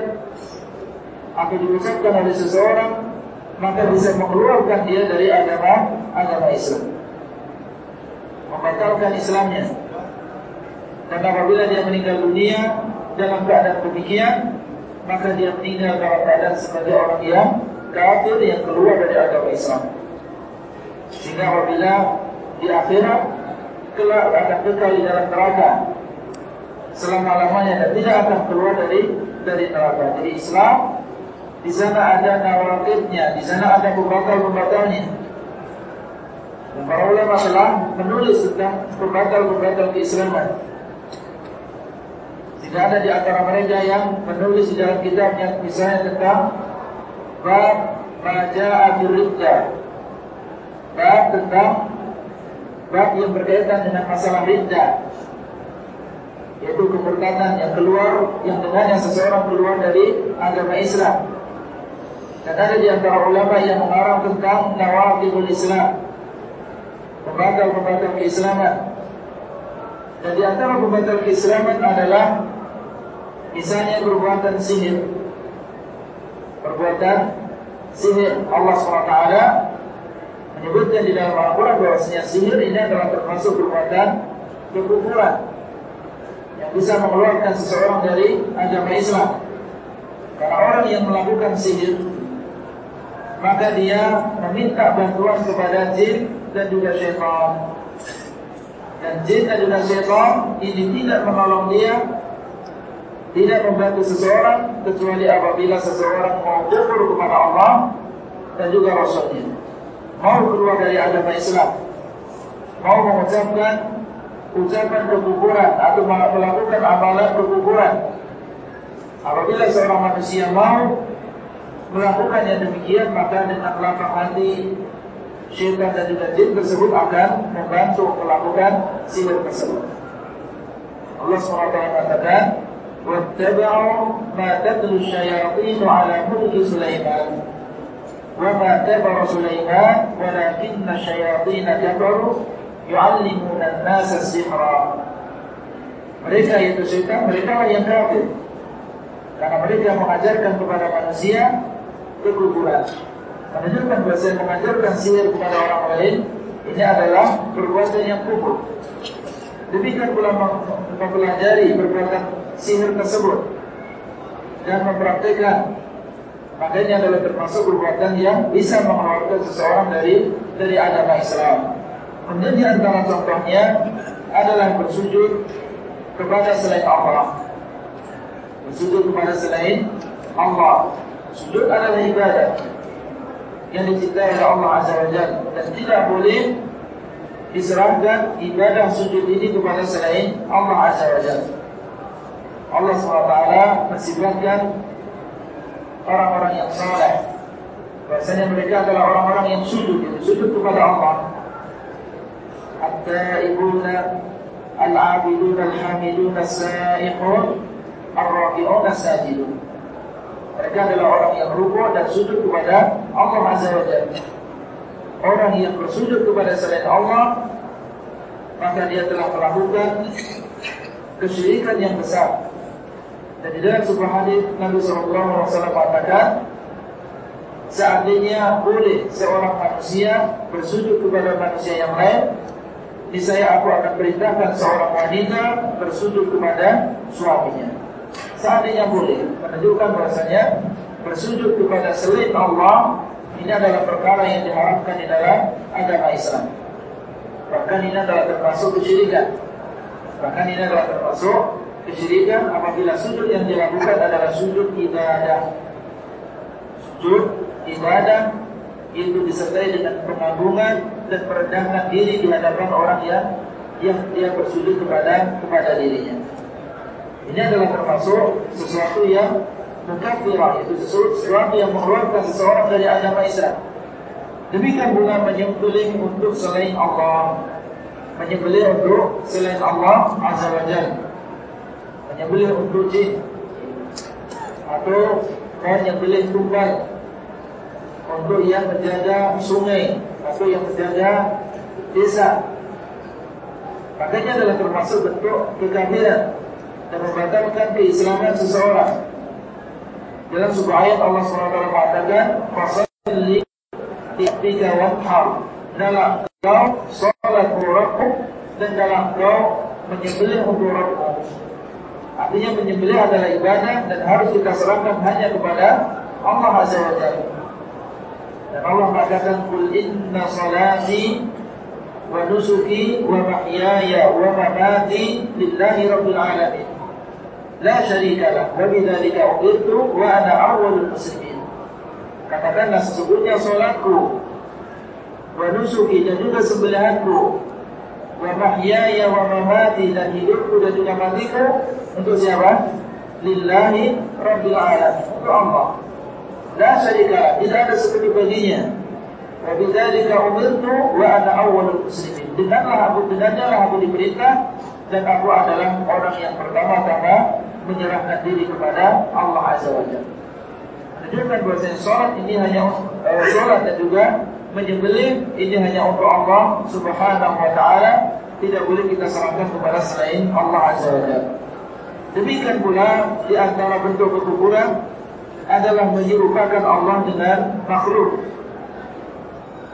atau diucapkan oleh seseorang maka bisa mengeluarkan dia dari agama agama Islam. Membatalkan Islamnya. Dan apabila dia meninggal dunia dalam keadaan demikian, maka dia meninggal dalam keadaan sebagai orang yang kafir yang keluar dari agama Islam. Sehingga apabila di akhirat kelak akan kekal di dalam neraka selama-lamanya dan tidak akan keluar dari dari neraka. Jadi Islam di sana ada nawakidnya, di sana ada pembatal-pembatalnya. Dan para ulama telah menulis tentang pembatal-pembatal keislaman. Tidak ada di antara mereka yang menulis di dalam kitabnya misalnya tentang bab maja'a ridda. Bab tentang bab yang berkaitan dengan masalah ridda yaitu kemurtadan yang keluar yang dengannya seseorang keluar dari agama Islam dan ada di antara ulama yang mengarang tentang nawaqidul Islam. Pembatal-pembatal keislaman. Dan di antara pembatal keislaman adalah misalnya perbuatan sihir. Perbuatan sihir Allah SWT menyebutkan di dalam Al-Quran bahwasanya sihir ini adalah termasuk perbuatan kekufuran yang bisa mengeluarkan seseorang dari agama Islam. Karena orang yang melakukan sihir maka dia meminta bantuan kepada jin dan juga syaitan. Dan jin dan juga syaitan ini tidak menolong dia, tidak membantu seseorang kecuali apabila seseorang mau kufur kepada Allah dan juga Rasulnya. Mau keluar dari agama Islam, mau mengucapkan ucapan kekufuran atau melakukan amalan kekufuran. Apabila seorang manusia mau melakukan yang demikian maka dengan lapang hati syaitan dan juga jin tersebut akan membantu melakukan sihir tersebut. Allah SWT mengatakan, "Wattaba'u ma tatlu syayatin 'ala mulki Sulaiman." Wa ma kafara Sulaiman, walakinna syayatin kafaru yu'allimuna an-nasa sihra. Mereka yaitu syaitan, mereka yang kafir. Karena mereka mengajarkan kepada manusia kekufuran. Menunjukkan bahasa yang mengajarkan sihir kepada orang lain ini adalah perbuatan yang kufur. Demikian pula mempelajari perbuatan sihir tersebut dan mempraktikkan makanya adalah termasuk perbuatan yang bisa mengeluarkan seseorang dari dari agama Islam. Kemudian di antara contohnya adalah bersujud kepada selain Allah. Bersujud kepada selain Allah. Sujud adalah ibadah yang dicintai oleh Allah Azza wa Jalla dan tidak boleh diserahkan ibadah sujud ini kepada selain Allah Azza wa Jalla. Allah SWT mensifatkan orang-orang yang saleh. Bahasanya mereka adalah orang-orang yang sujud, yang sujud kepada Allah. At-taibuna al-abidun al-hamidun as-sa'iqun ar-raki'un as-sajidun. Mereka adalah orang yang rukuk dan sujud kepada Allah Azza wa Jalla. Orang yang bersujud kepada selain Allah maka dia telah melakukan kesyirikan yang besar. Dan di dalam sebuah hadis Nabi SAW mengatakan, seandainya boleh seorang manusia bersujud kepada manusia yang lain, niscaya aku akan perintahkan seorang wanita bersujud kepada suaminya. Seandainya boleh, menunjukkan bahasanya bersujud kepada selain Allah ini adalah perkara yang diharapkan di dalam agama Islam. Bahkan ini adalah termasuk kesyirikan. Bahkan ini adalah termasuk kesyirikan apabila sujud yang dilakukan adalah sujud ibadah. Sujud ibadah itu disertai dengan pengagungan dan merendahkan diri di hadapan orang yang yang dia bersujud kepada kepada dirinya. Ini adalah termasuk sesuatu yang mukafirah itu sesuatu yang mengeluarkan seseorang dari agama Islam. Demikian pula menyembelih untuk selain Allah, menyembelih untuk selain Allah Azza wa Jalla menyembelih untuk jin. Atau menyembelih tumbal untuk yang menjaga sungai atau yang menjaga desa. Makanya adalah termasuk bentuk kekafiran dan membatalkan keislaman seseorang. Dalam sebuah ayat Allah SWT mengatakan, "Fasalli tiga wanhar." Dalam kau salat untuk dan dalam kau menyembelih Rabbmu. Artinya menyembelih adalah ibadah dan harus kita serahkan hanya kepada Allah Azza wa Jalla. Dan Allah mengatakan Qul inna salati wa nusuki wa mahyaya wa mamati lillahi rabbil alamin. Lah wa bidzalika umirtu wa ana awwalul muslimin. Katakanlah sesungguhnya salatku wa nusuki dan juga sembelihanku wa mahyaya wa mamati dan hidupku dan juga matiku untuk siapa? Lillahi Rabbil Alamin untuk Allah. La syarika tidak ada seperti baginya. Wa bidzalika umirtu wa ana awwalul muslimin. Denganlah aku dengannya aku diperintah dan aku adalah orang yang pertama-tama menyerahkan diri kepada Allah Azza wa Jalla. Menunjukkan bahwa sholat ini hanya uh, sholat dan juga menyembelih ini hanya untuk Allah Subhanahu wa taala, tidak boleh kita serahkan kepada selain Allah Azza wa Jalla. Demikian pula di antara bentuk kekufuran adalah menyerupakan Allah dengan makhluk.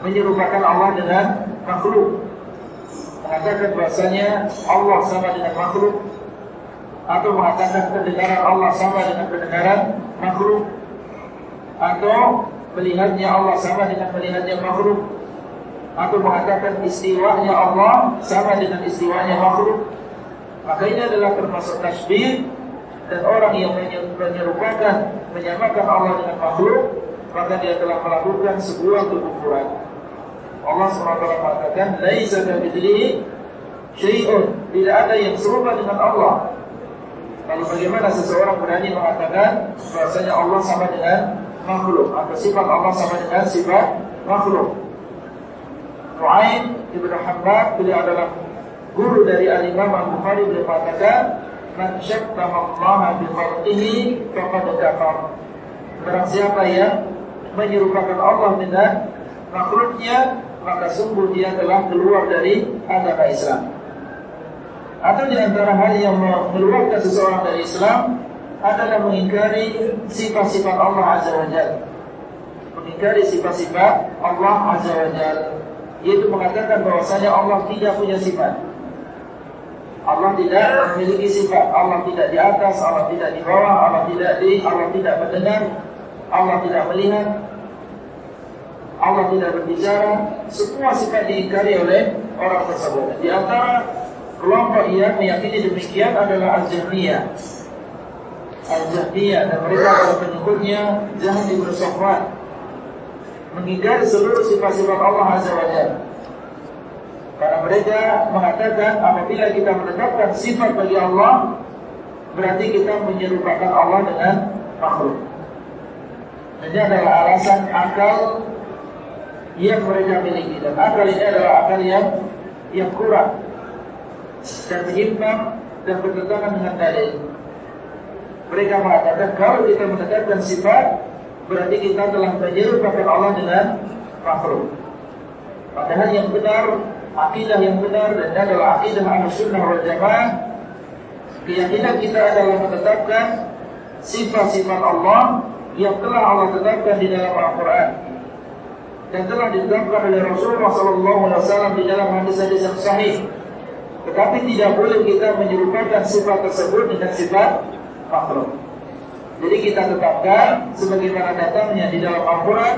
Menyerupakan Allah dengan makhluk. Mengatakan bahasanya Allah sama dengan makhluk atau mengatakan kedengaran Allah sama dengan kedengaran makhluk. Atau melihatnya Allah sama dengan melihatnya makhluk. Atau mengatakan istiwanya Allah sama dengan istiwanya makhluk. Ini adalah termasuk tasbih. Dan orang yang menyerupakan menyamakan Allah dengan makhluk maka dia telah melakukan sebuah kekufuran. Allah SWT mengatakan laisa kamitslihi syai'un. Tidak ada yang serupa dengan Allah Lalu bagaimana seseorang berani mengatakan bahasanya Allah sama dengan makhluk atau sifat Allah sama dengan sifat makhluk. Nu'aim Ibn Hammad beliau adalah guru dari Al-Imam Al-Bukhari beliau mengatakan man syabbaha Allah bi khalqihi faqad kafar. Barang siapa yang menyerupakan Allah dengan makhluknya maka sungguh dia telah keluar dari agama Islam. Atau di antara hal yang mengeluarkan seseorang dari Islam adalah mengingkari sifat-sifat Allah Azza wa Jalla. Mengingkari sifat-sifat Allah Azza wa Jalla. Yaitu mengatakan bahwasanya Allah tidak punya sifat. Allah tidak memiliki sifat. Allah tidak di atas, Allah tidak di bawah, Allah tidak di, Allah tidak mendengar, Allah tidak melihat, Allah tidak berbicara. Semua sifat diingkari oleh orang tersebut. Di antara kelompok yang meyakini demikian adalah Al-Jahmiyah. Al-Jahdiyah dan mereka para pengikutnya Jahdi bersofwan mengingkari seluruh sifat-sifat Allah Azza wa. Karena mereka mengatakan apabila kita menetapkan sifat bagi Allah berarti kita menyerupakan Allah dengan makhluk. Ini adalah alasan akal yang mereka miliki dan akal ini adalah akal yang yang kurang dan menyimpang dan bertentangan dengan dalil. Mereka mengatakan kalau kita menetapkan sifat berarti kita telah menyerupakan Allah dengan makhluk. Padahal yang benar akidah yang benar dan adalah akidah Ahlussunnah wal Jamaah. Keyakinan kita adalah menetapkan sifat-sifat Allah yang telah Allah tetapkan di dalam Al-Quran dan telah ditetapkan oleh Rasulullah SAW di dalam hadis-hadis yang sahih. Tetapi tidak boleh kita menyerupakan sifat tersebut dengan sifat makhluk. Jadi kita tetapkan sebagaimana datangnya di dalam Al-Quran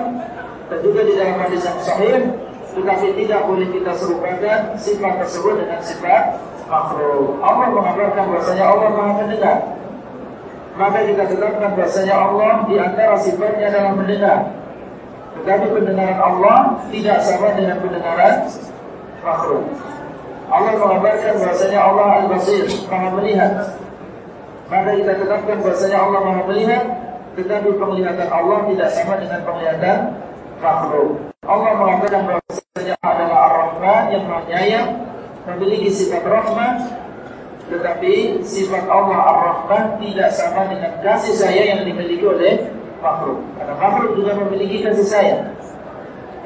dan juga di dalam hadis yang sahih tetapi tidak boleh kita serupakan sifat tersebut dengan sifat makhluk. Allah mengabarkan bahasanya Allah Maha mendengar. Maka kita tetapkan bahasanya Allah di antara sifatnya adalah mendengar. Tetapi pendengaran Allah tidak sama dengan pendengaran makhluk. Allah mengabarkan bahasanya Allah Al-Basir, Maha melihat. Maka kita tetapkan bahasanya Allah Maha melihat, tetapi penglihatan Allah tidak sama dengan penglihatan makhluk. Allah mengatakan bahwasanya adalah Ar-Rahman yang menyayang, memiliki sifat rahmat, tetapi sifat Allah Ar-Rahman tidak sama dengan kasih sayang yang dimiliki oleh makhluk. Karena makhluk juga memiliki kasih sayang.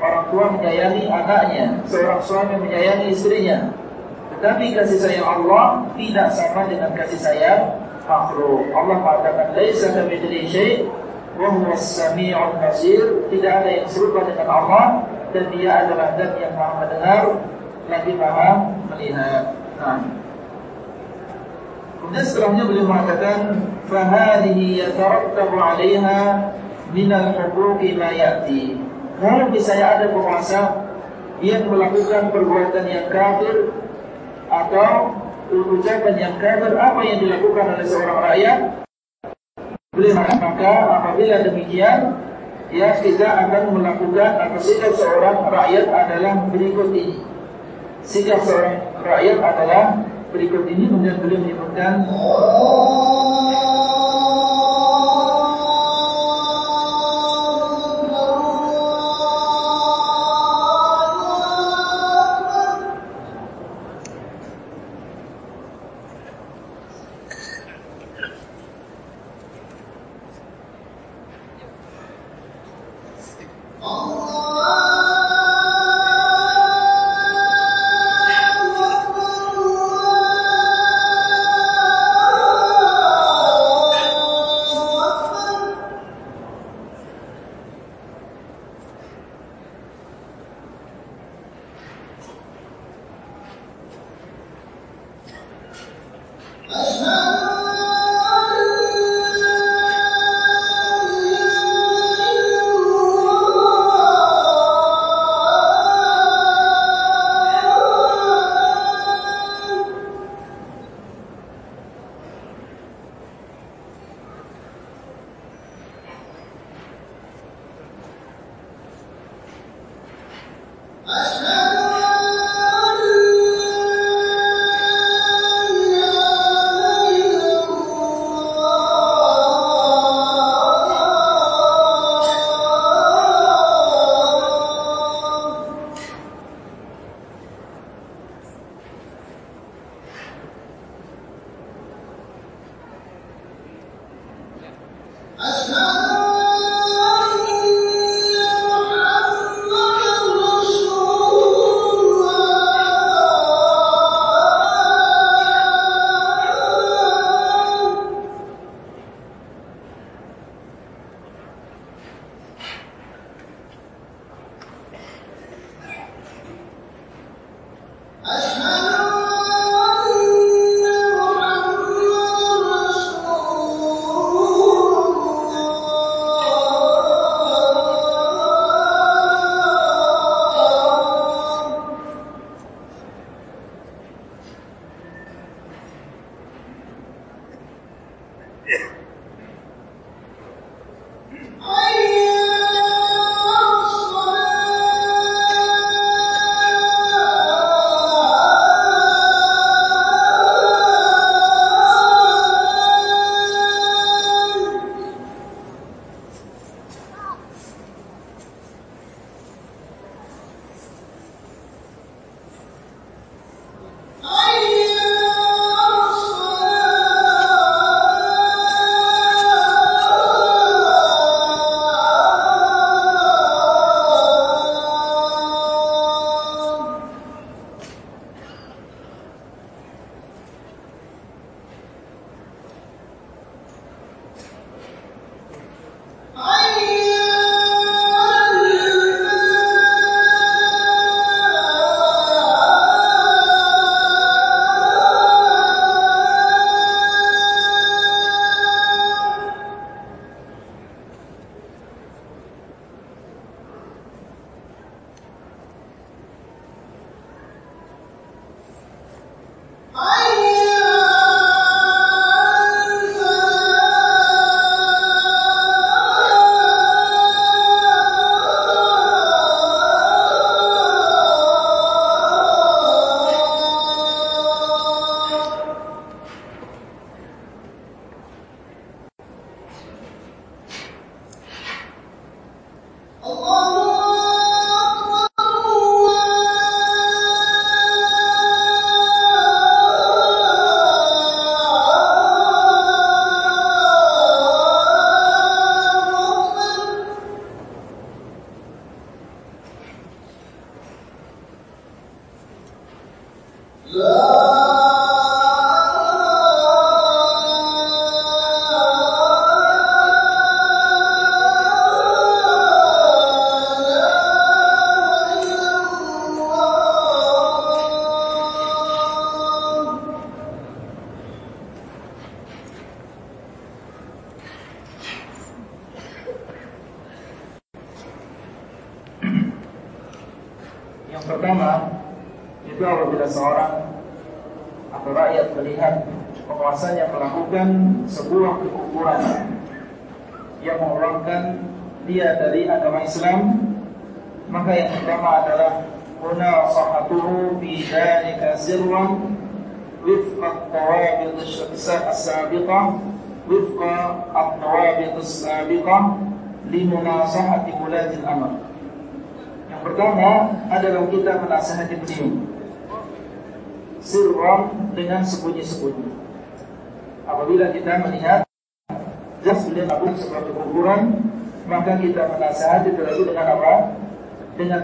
Orang tua menyayangi anaknya, seorang suami menyayangi istrinya. Tetapi kasih sayang Allah tidak sama dengan kasih sayang makhluk. Allah mengatakan, "Laisa kamitslihi syai' Wahyu Sami'ul Basir Tidak ada yang serupa dengan Allah Dan dia adalah dan yang maha mendengar Lagi maha melihat nah. Kemudian setelahnya beliau mengatakan Fahadihi yatarattabu alaiha Minal hukuki ma ya'ti Kalau misalnya ada penguasa Yang melakukan perbuatan yang kafir Atau ucapan yang kafir Apa yang dilakukan oleh seorang rakyat Beliau maka apabila demikian ya kita akan melakukan atau sikap seorang rakyat adalah berikut ini. Sikap seorang rakyat adalah berikut ini kemudian beliau menyebutkan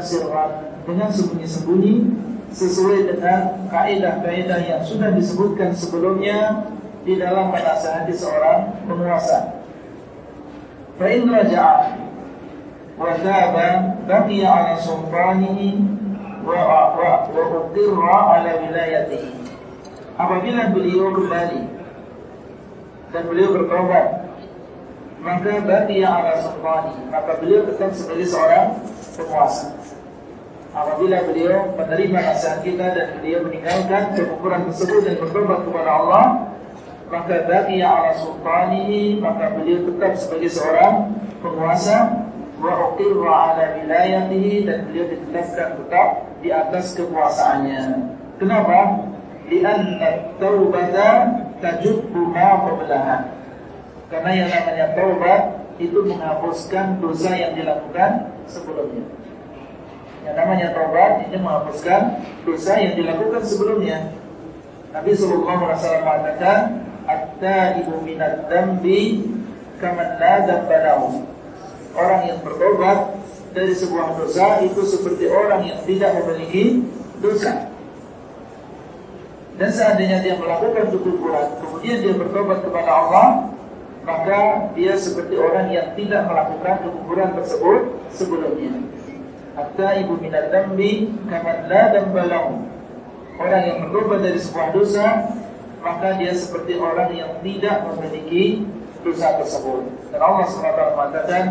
Sirwan, dengan sembunyi-sembunyi sesuai dengan kaidah-kaidah yang sudah disebutkan sebelumnya di dalam menasihati seorang penguasa. Fa in raja'a wa taba baqiya ala sultanihi wa wa uqirra ala wilayatihi apabila beliau kembali dan beliau bertobat maka bagi yang ala sultani maka beliau tetap sebagai seorang penguasa apabila beliau menerima nasihat kita dan beliau meninggalkan kekufuran tersebut dan bertobat kepada Allah maka bagi yang ala sultani maka beliau tetap sebagai seorang penguasa wa uqirra ala wilayatihi dan beliau ditetapkan tetap di atas kekuasaannya kenapa lianna taubata tajubbu ma qablaha. Karena yang namanya taubat itu menghapuskan dosa yang dilakukan sebelumnya. Yang namanya taubat itu menghapuskan dosa yang dilakukan sebelumnya. Nabi sallallahu alaihi wasallam mengatakan, "At-taibu minadz dzambi kaman la dzamba Orang yang bertobat dari sebuah dosa itu seperti orang yang tidak memiliki dosa. Dan seandainya dia melakukan kekufuran Kemudian dia bertobat kepada Allah Maka dia seperti orang yang tidak melakukan kekufuran tersebut sebelumnya Hatta ibu minat dambi Kaman la dambalahu Orang yang bertobat dari sebuah dosa Maka dia seperti orang yang tidak memiliki dosa tersebut. Dan Allah SWT mengatakan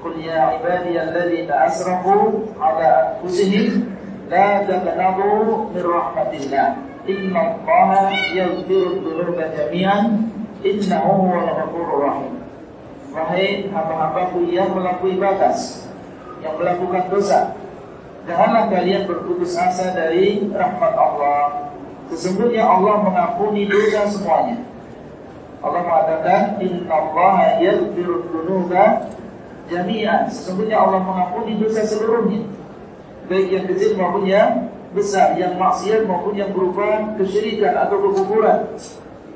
Qul ya ibadiyalladzina asrafu ala anfusihim La taqnabu min rahmatillah. Inna Allah yaghfiru dzunuba jami'an innahu huwal ghafurur rahim. Wahai hamba-hambaku yang melampaui batas, yang melakukan dosa, janganlah kalian berputus asa dari rahmat Allah. Sesungguhnya Allah mengampuni dosa semuanya. Allah mengatakan Inna Allah yaghfiru dzunuba jami'an. Sesungguhnya Allah mengampuni dosa seluruhnya, baik yang kecil maupun yang besar yang maksiat maupun yang berupa kesyirikan atau kekufuran.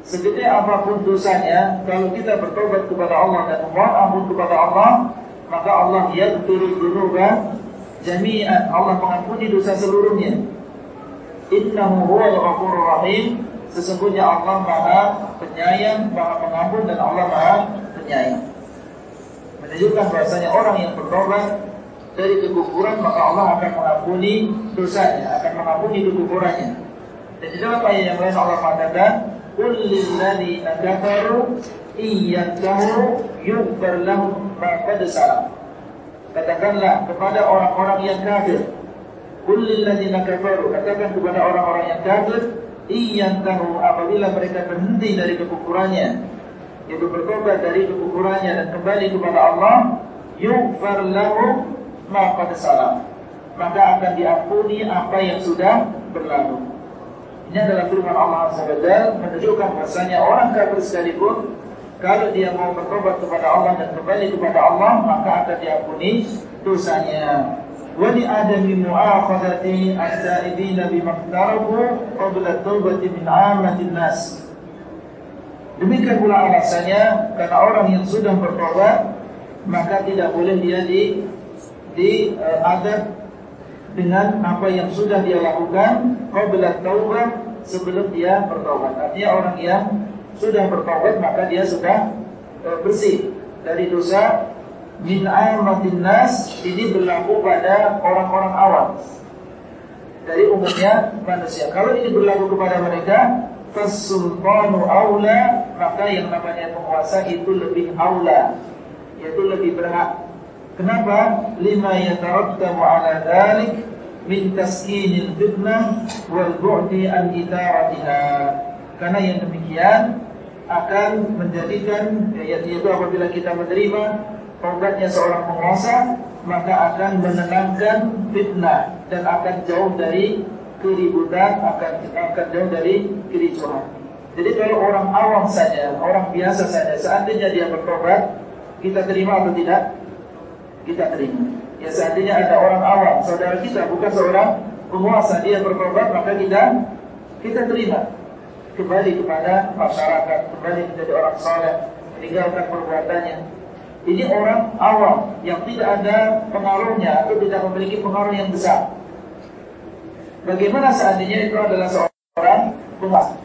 Segede apa pun dosanya, kalau kita bertobat kepada Allah dan memohon ampun kepada Allah, maka Allah yaghfiru dzunuba jami'an. Allah mengampuni dosa seluruhnya. Innahu huwal ghafurur rahim. Sesungguhnya Allah Maha Penyayang, Maha Pengampun dan Allah Maha Penyayang. Menunjukkan bahasanya orang yang bertobat dari kekufuran maka Allah akan mengampuni dosanya, akan mengampuni kekufurannya. Dan di dalam ayat yang lain Allah mengatakan, "Qul lil ladzina kafaru lahum ma qad salam." Katakanlah kepada orang-orang yang kafir, "Qul lil ladzina kafaru," katakan kepada orang-orang yang kafir, iyyakahu apabila mereka berhenti dari kekufurannya, yaitu bertobat dari kekufurannya dan kembali kepada Allah, yughfar lahum maka salam maka akan diampuni apa yang sudah berlalu. Ini adalah firman Allah Azza wa menunjukkan bahasanya orang kafir sekalipun kalau dia mau bertobat kepada Allah dan kembali kepada Allah maka akan diampuni dosanya. Adami mu'akhadati at-ta'ibin bima iqtarafu qabla taubati min 'ammatin nas. Demikian pula alasannya karena orang yang sudah bertobat maka tidak boleh dia di di uh, adab dengan apa yang sudah dia lakukan qabla taubah sebelum dia bertobat. Artinya orang yang sudah bertobat maka dia sudah uh, bersih dari dosa min amatin nas ini berlaku pada orang-orang awam dari umumnya manusia. Kalau ini berlaku kepada mereka, fasultanu aula, maka yang namanya penguasa itu lebih aula, yaitu lebih berhak. Kenapa? Lima yatarattabu ala dhalik min taskinil fitnah wal bu'di an itaratiha. Karena yang demikian akan menjadikan yaitu apabila kita menerima taubatnya seorang penguasa maka akan menenangkan fitnah dan akan jauh dari keributan akan akan jauh dari kericuhan. Jadi kalau orang awam saja, orang biasa saja, seandainya dia bertobat, kita terima atau tidak? Kita terima. Ya seandainya ada orang awam, saudara kita bukan seorang penguasa, dia bertobat, maka kita kita terima. Kembali kepada masyarakat, kembali menjadi orang soleh, meninggalkan perbuatannya. Ini orang awam yang tidak ada pengaruhnya atau tidak memiliki pengaruh yang besar. Bagaimana seandainya itu adalah seorang penguasa?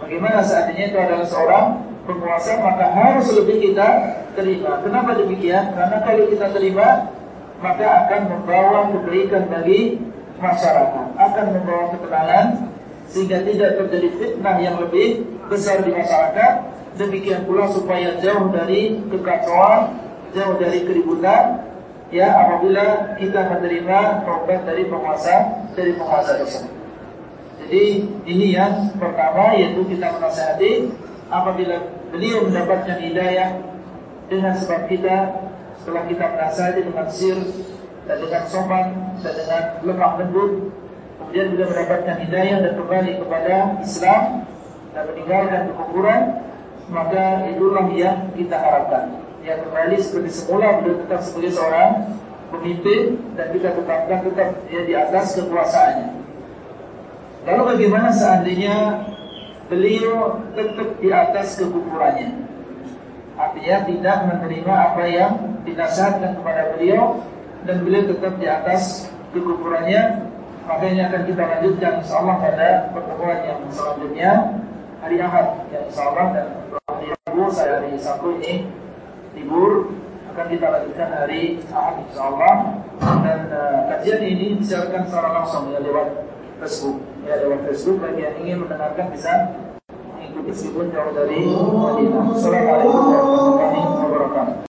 Bagaimana seandainya itu adalah seorang penguasa maka harus lebih kita terima. Kenapa demikian? Karena kalau kita terima maka akan membawa kebaikan bagi masyarakat, akan membawa ketenangan sehingga tidak terjadi fitnah yang lebih besar di masyarakat Demikian pula supaya jauh dari kekacauan, jauh dari keributan, ya apabila kita menerima taubat dari penguasa dari penguasa tersebut. Jadi ini yang pertama yaitu kita menasihati apabila beliau mendapatkan hidayah dengan sebab kita setelah kita menasihati dengan sir dan dengan sopan dan dengan lemah lembut kemudian juga mendapatkan hidayah dan kembali kepada Islam dan meninggalkan kekufuran maka itulah yang kita harapkan. Yang kembali seperti semula beliau tetap sebagai seorang pemimpin dan kita tetapkan tetap dia di atas kekuasaannya. Lalu bagaimana seandainya beliau tetap di atas kekufurannya? Artinya tidak menerima apa yang dinasihatkan kepada beliau dan beliau tetap di atas kekufurannya. Maka ini akan kita lanjutkan insyaallah pada pertemuan yang selanjutnya hari Ahad yang insyaallah dan hari Rabu saya hari Sabtu ini libur akan kita lanjutkan hari Ahad insyaallah dan uh, kajian ini disiarkan secara langsung ya lewat Facebook ya lewat Facebook bagi yang ingin mendengarkan bisa mengikuti meskipun jauh dari Madinah. Assalamualaikum warahmatullahi wabarakatuh.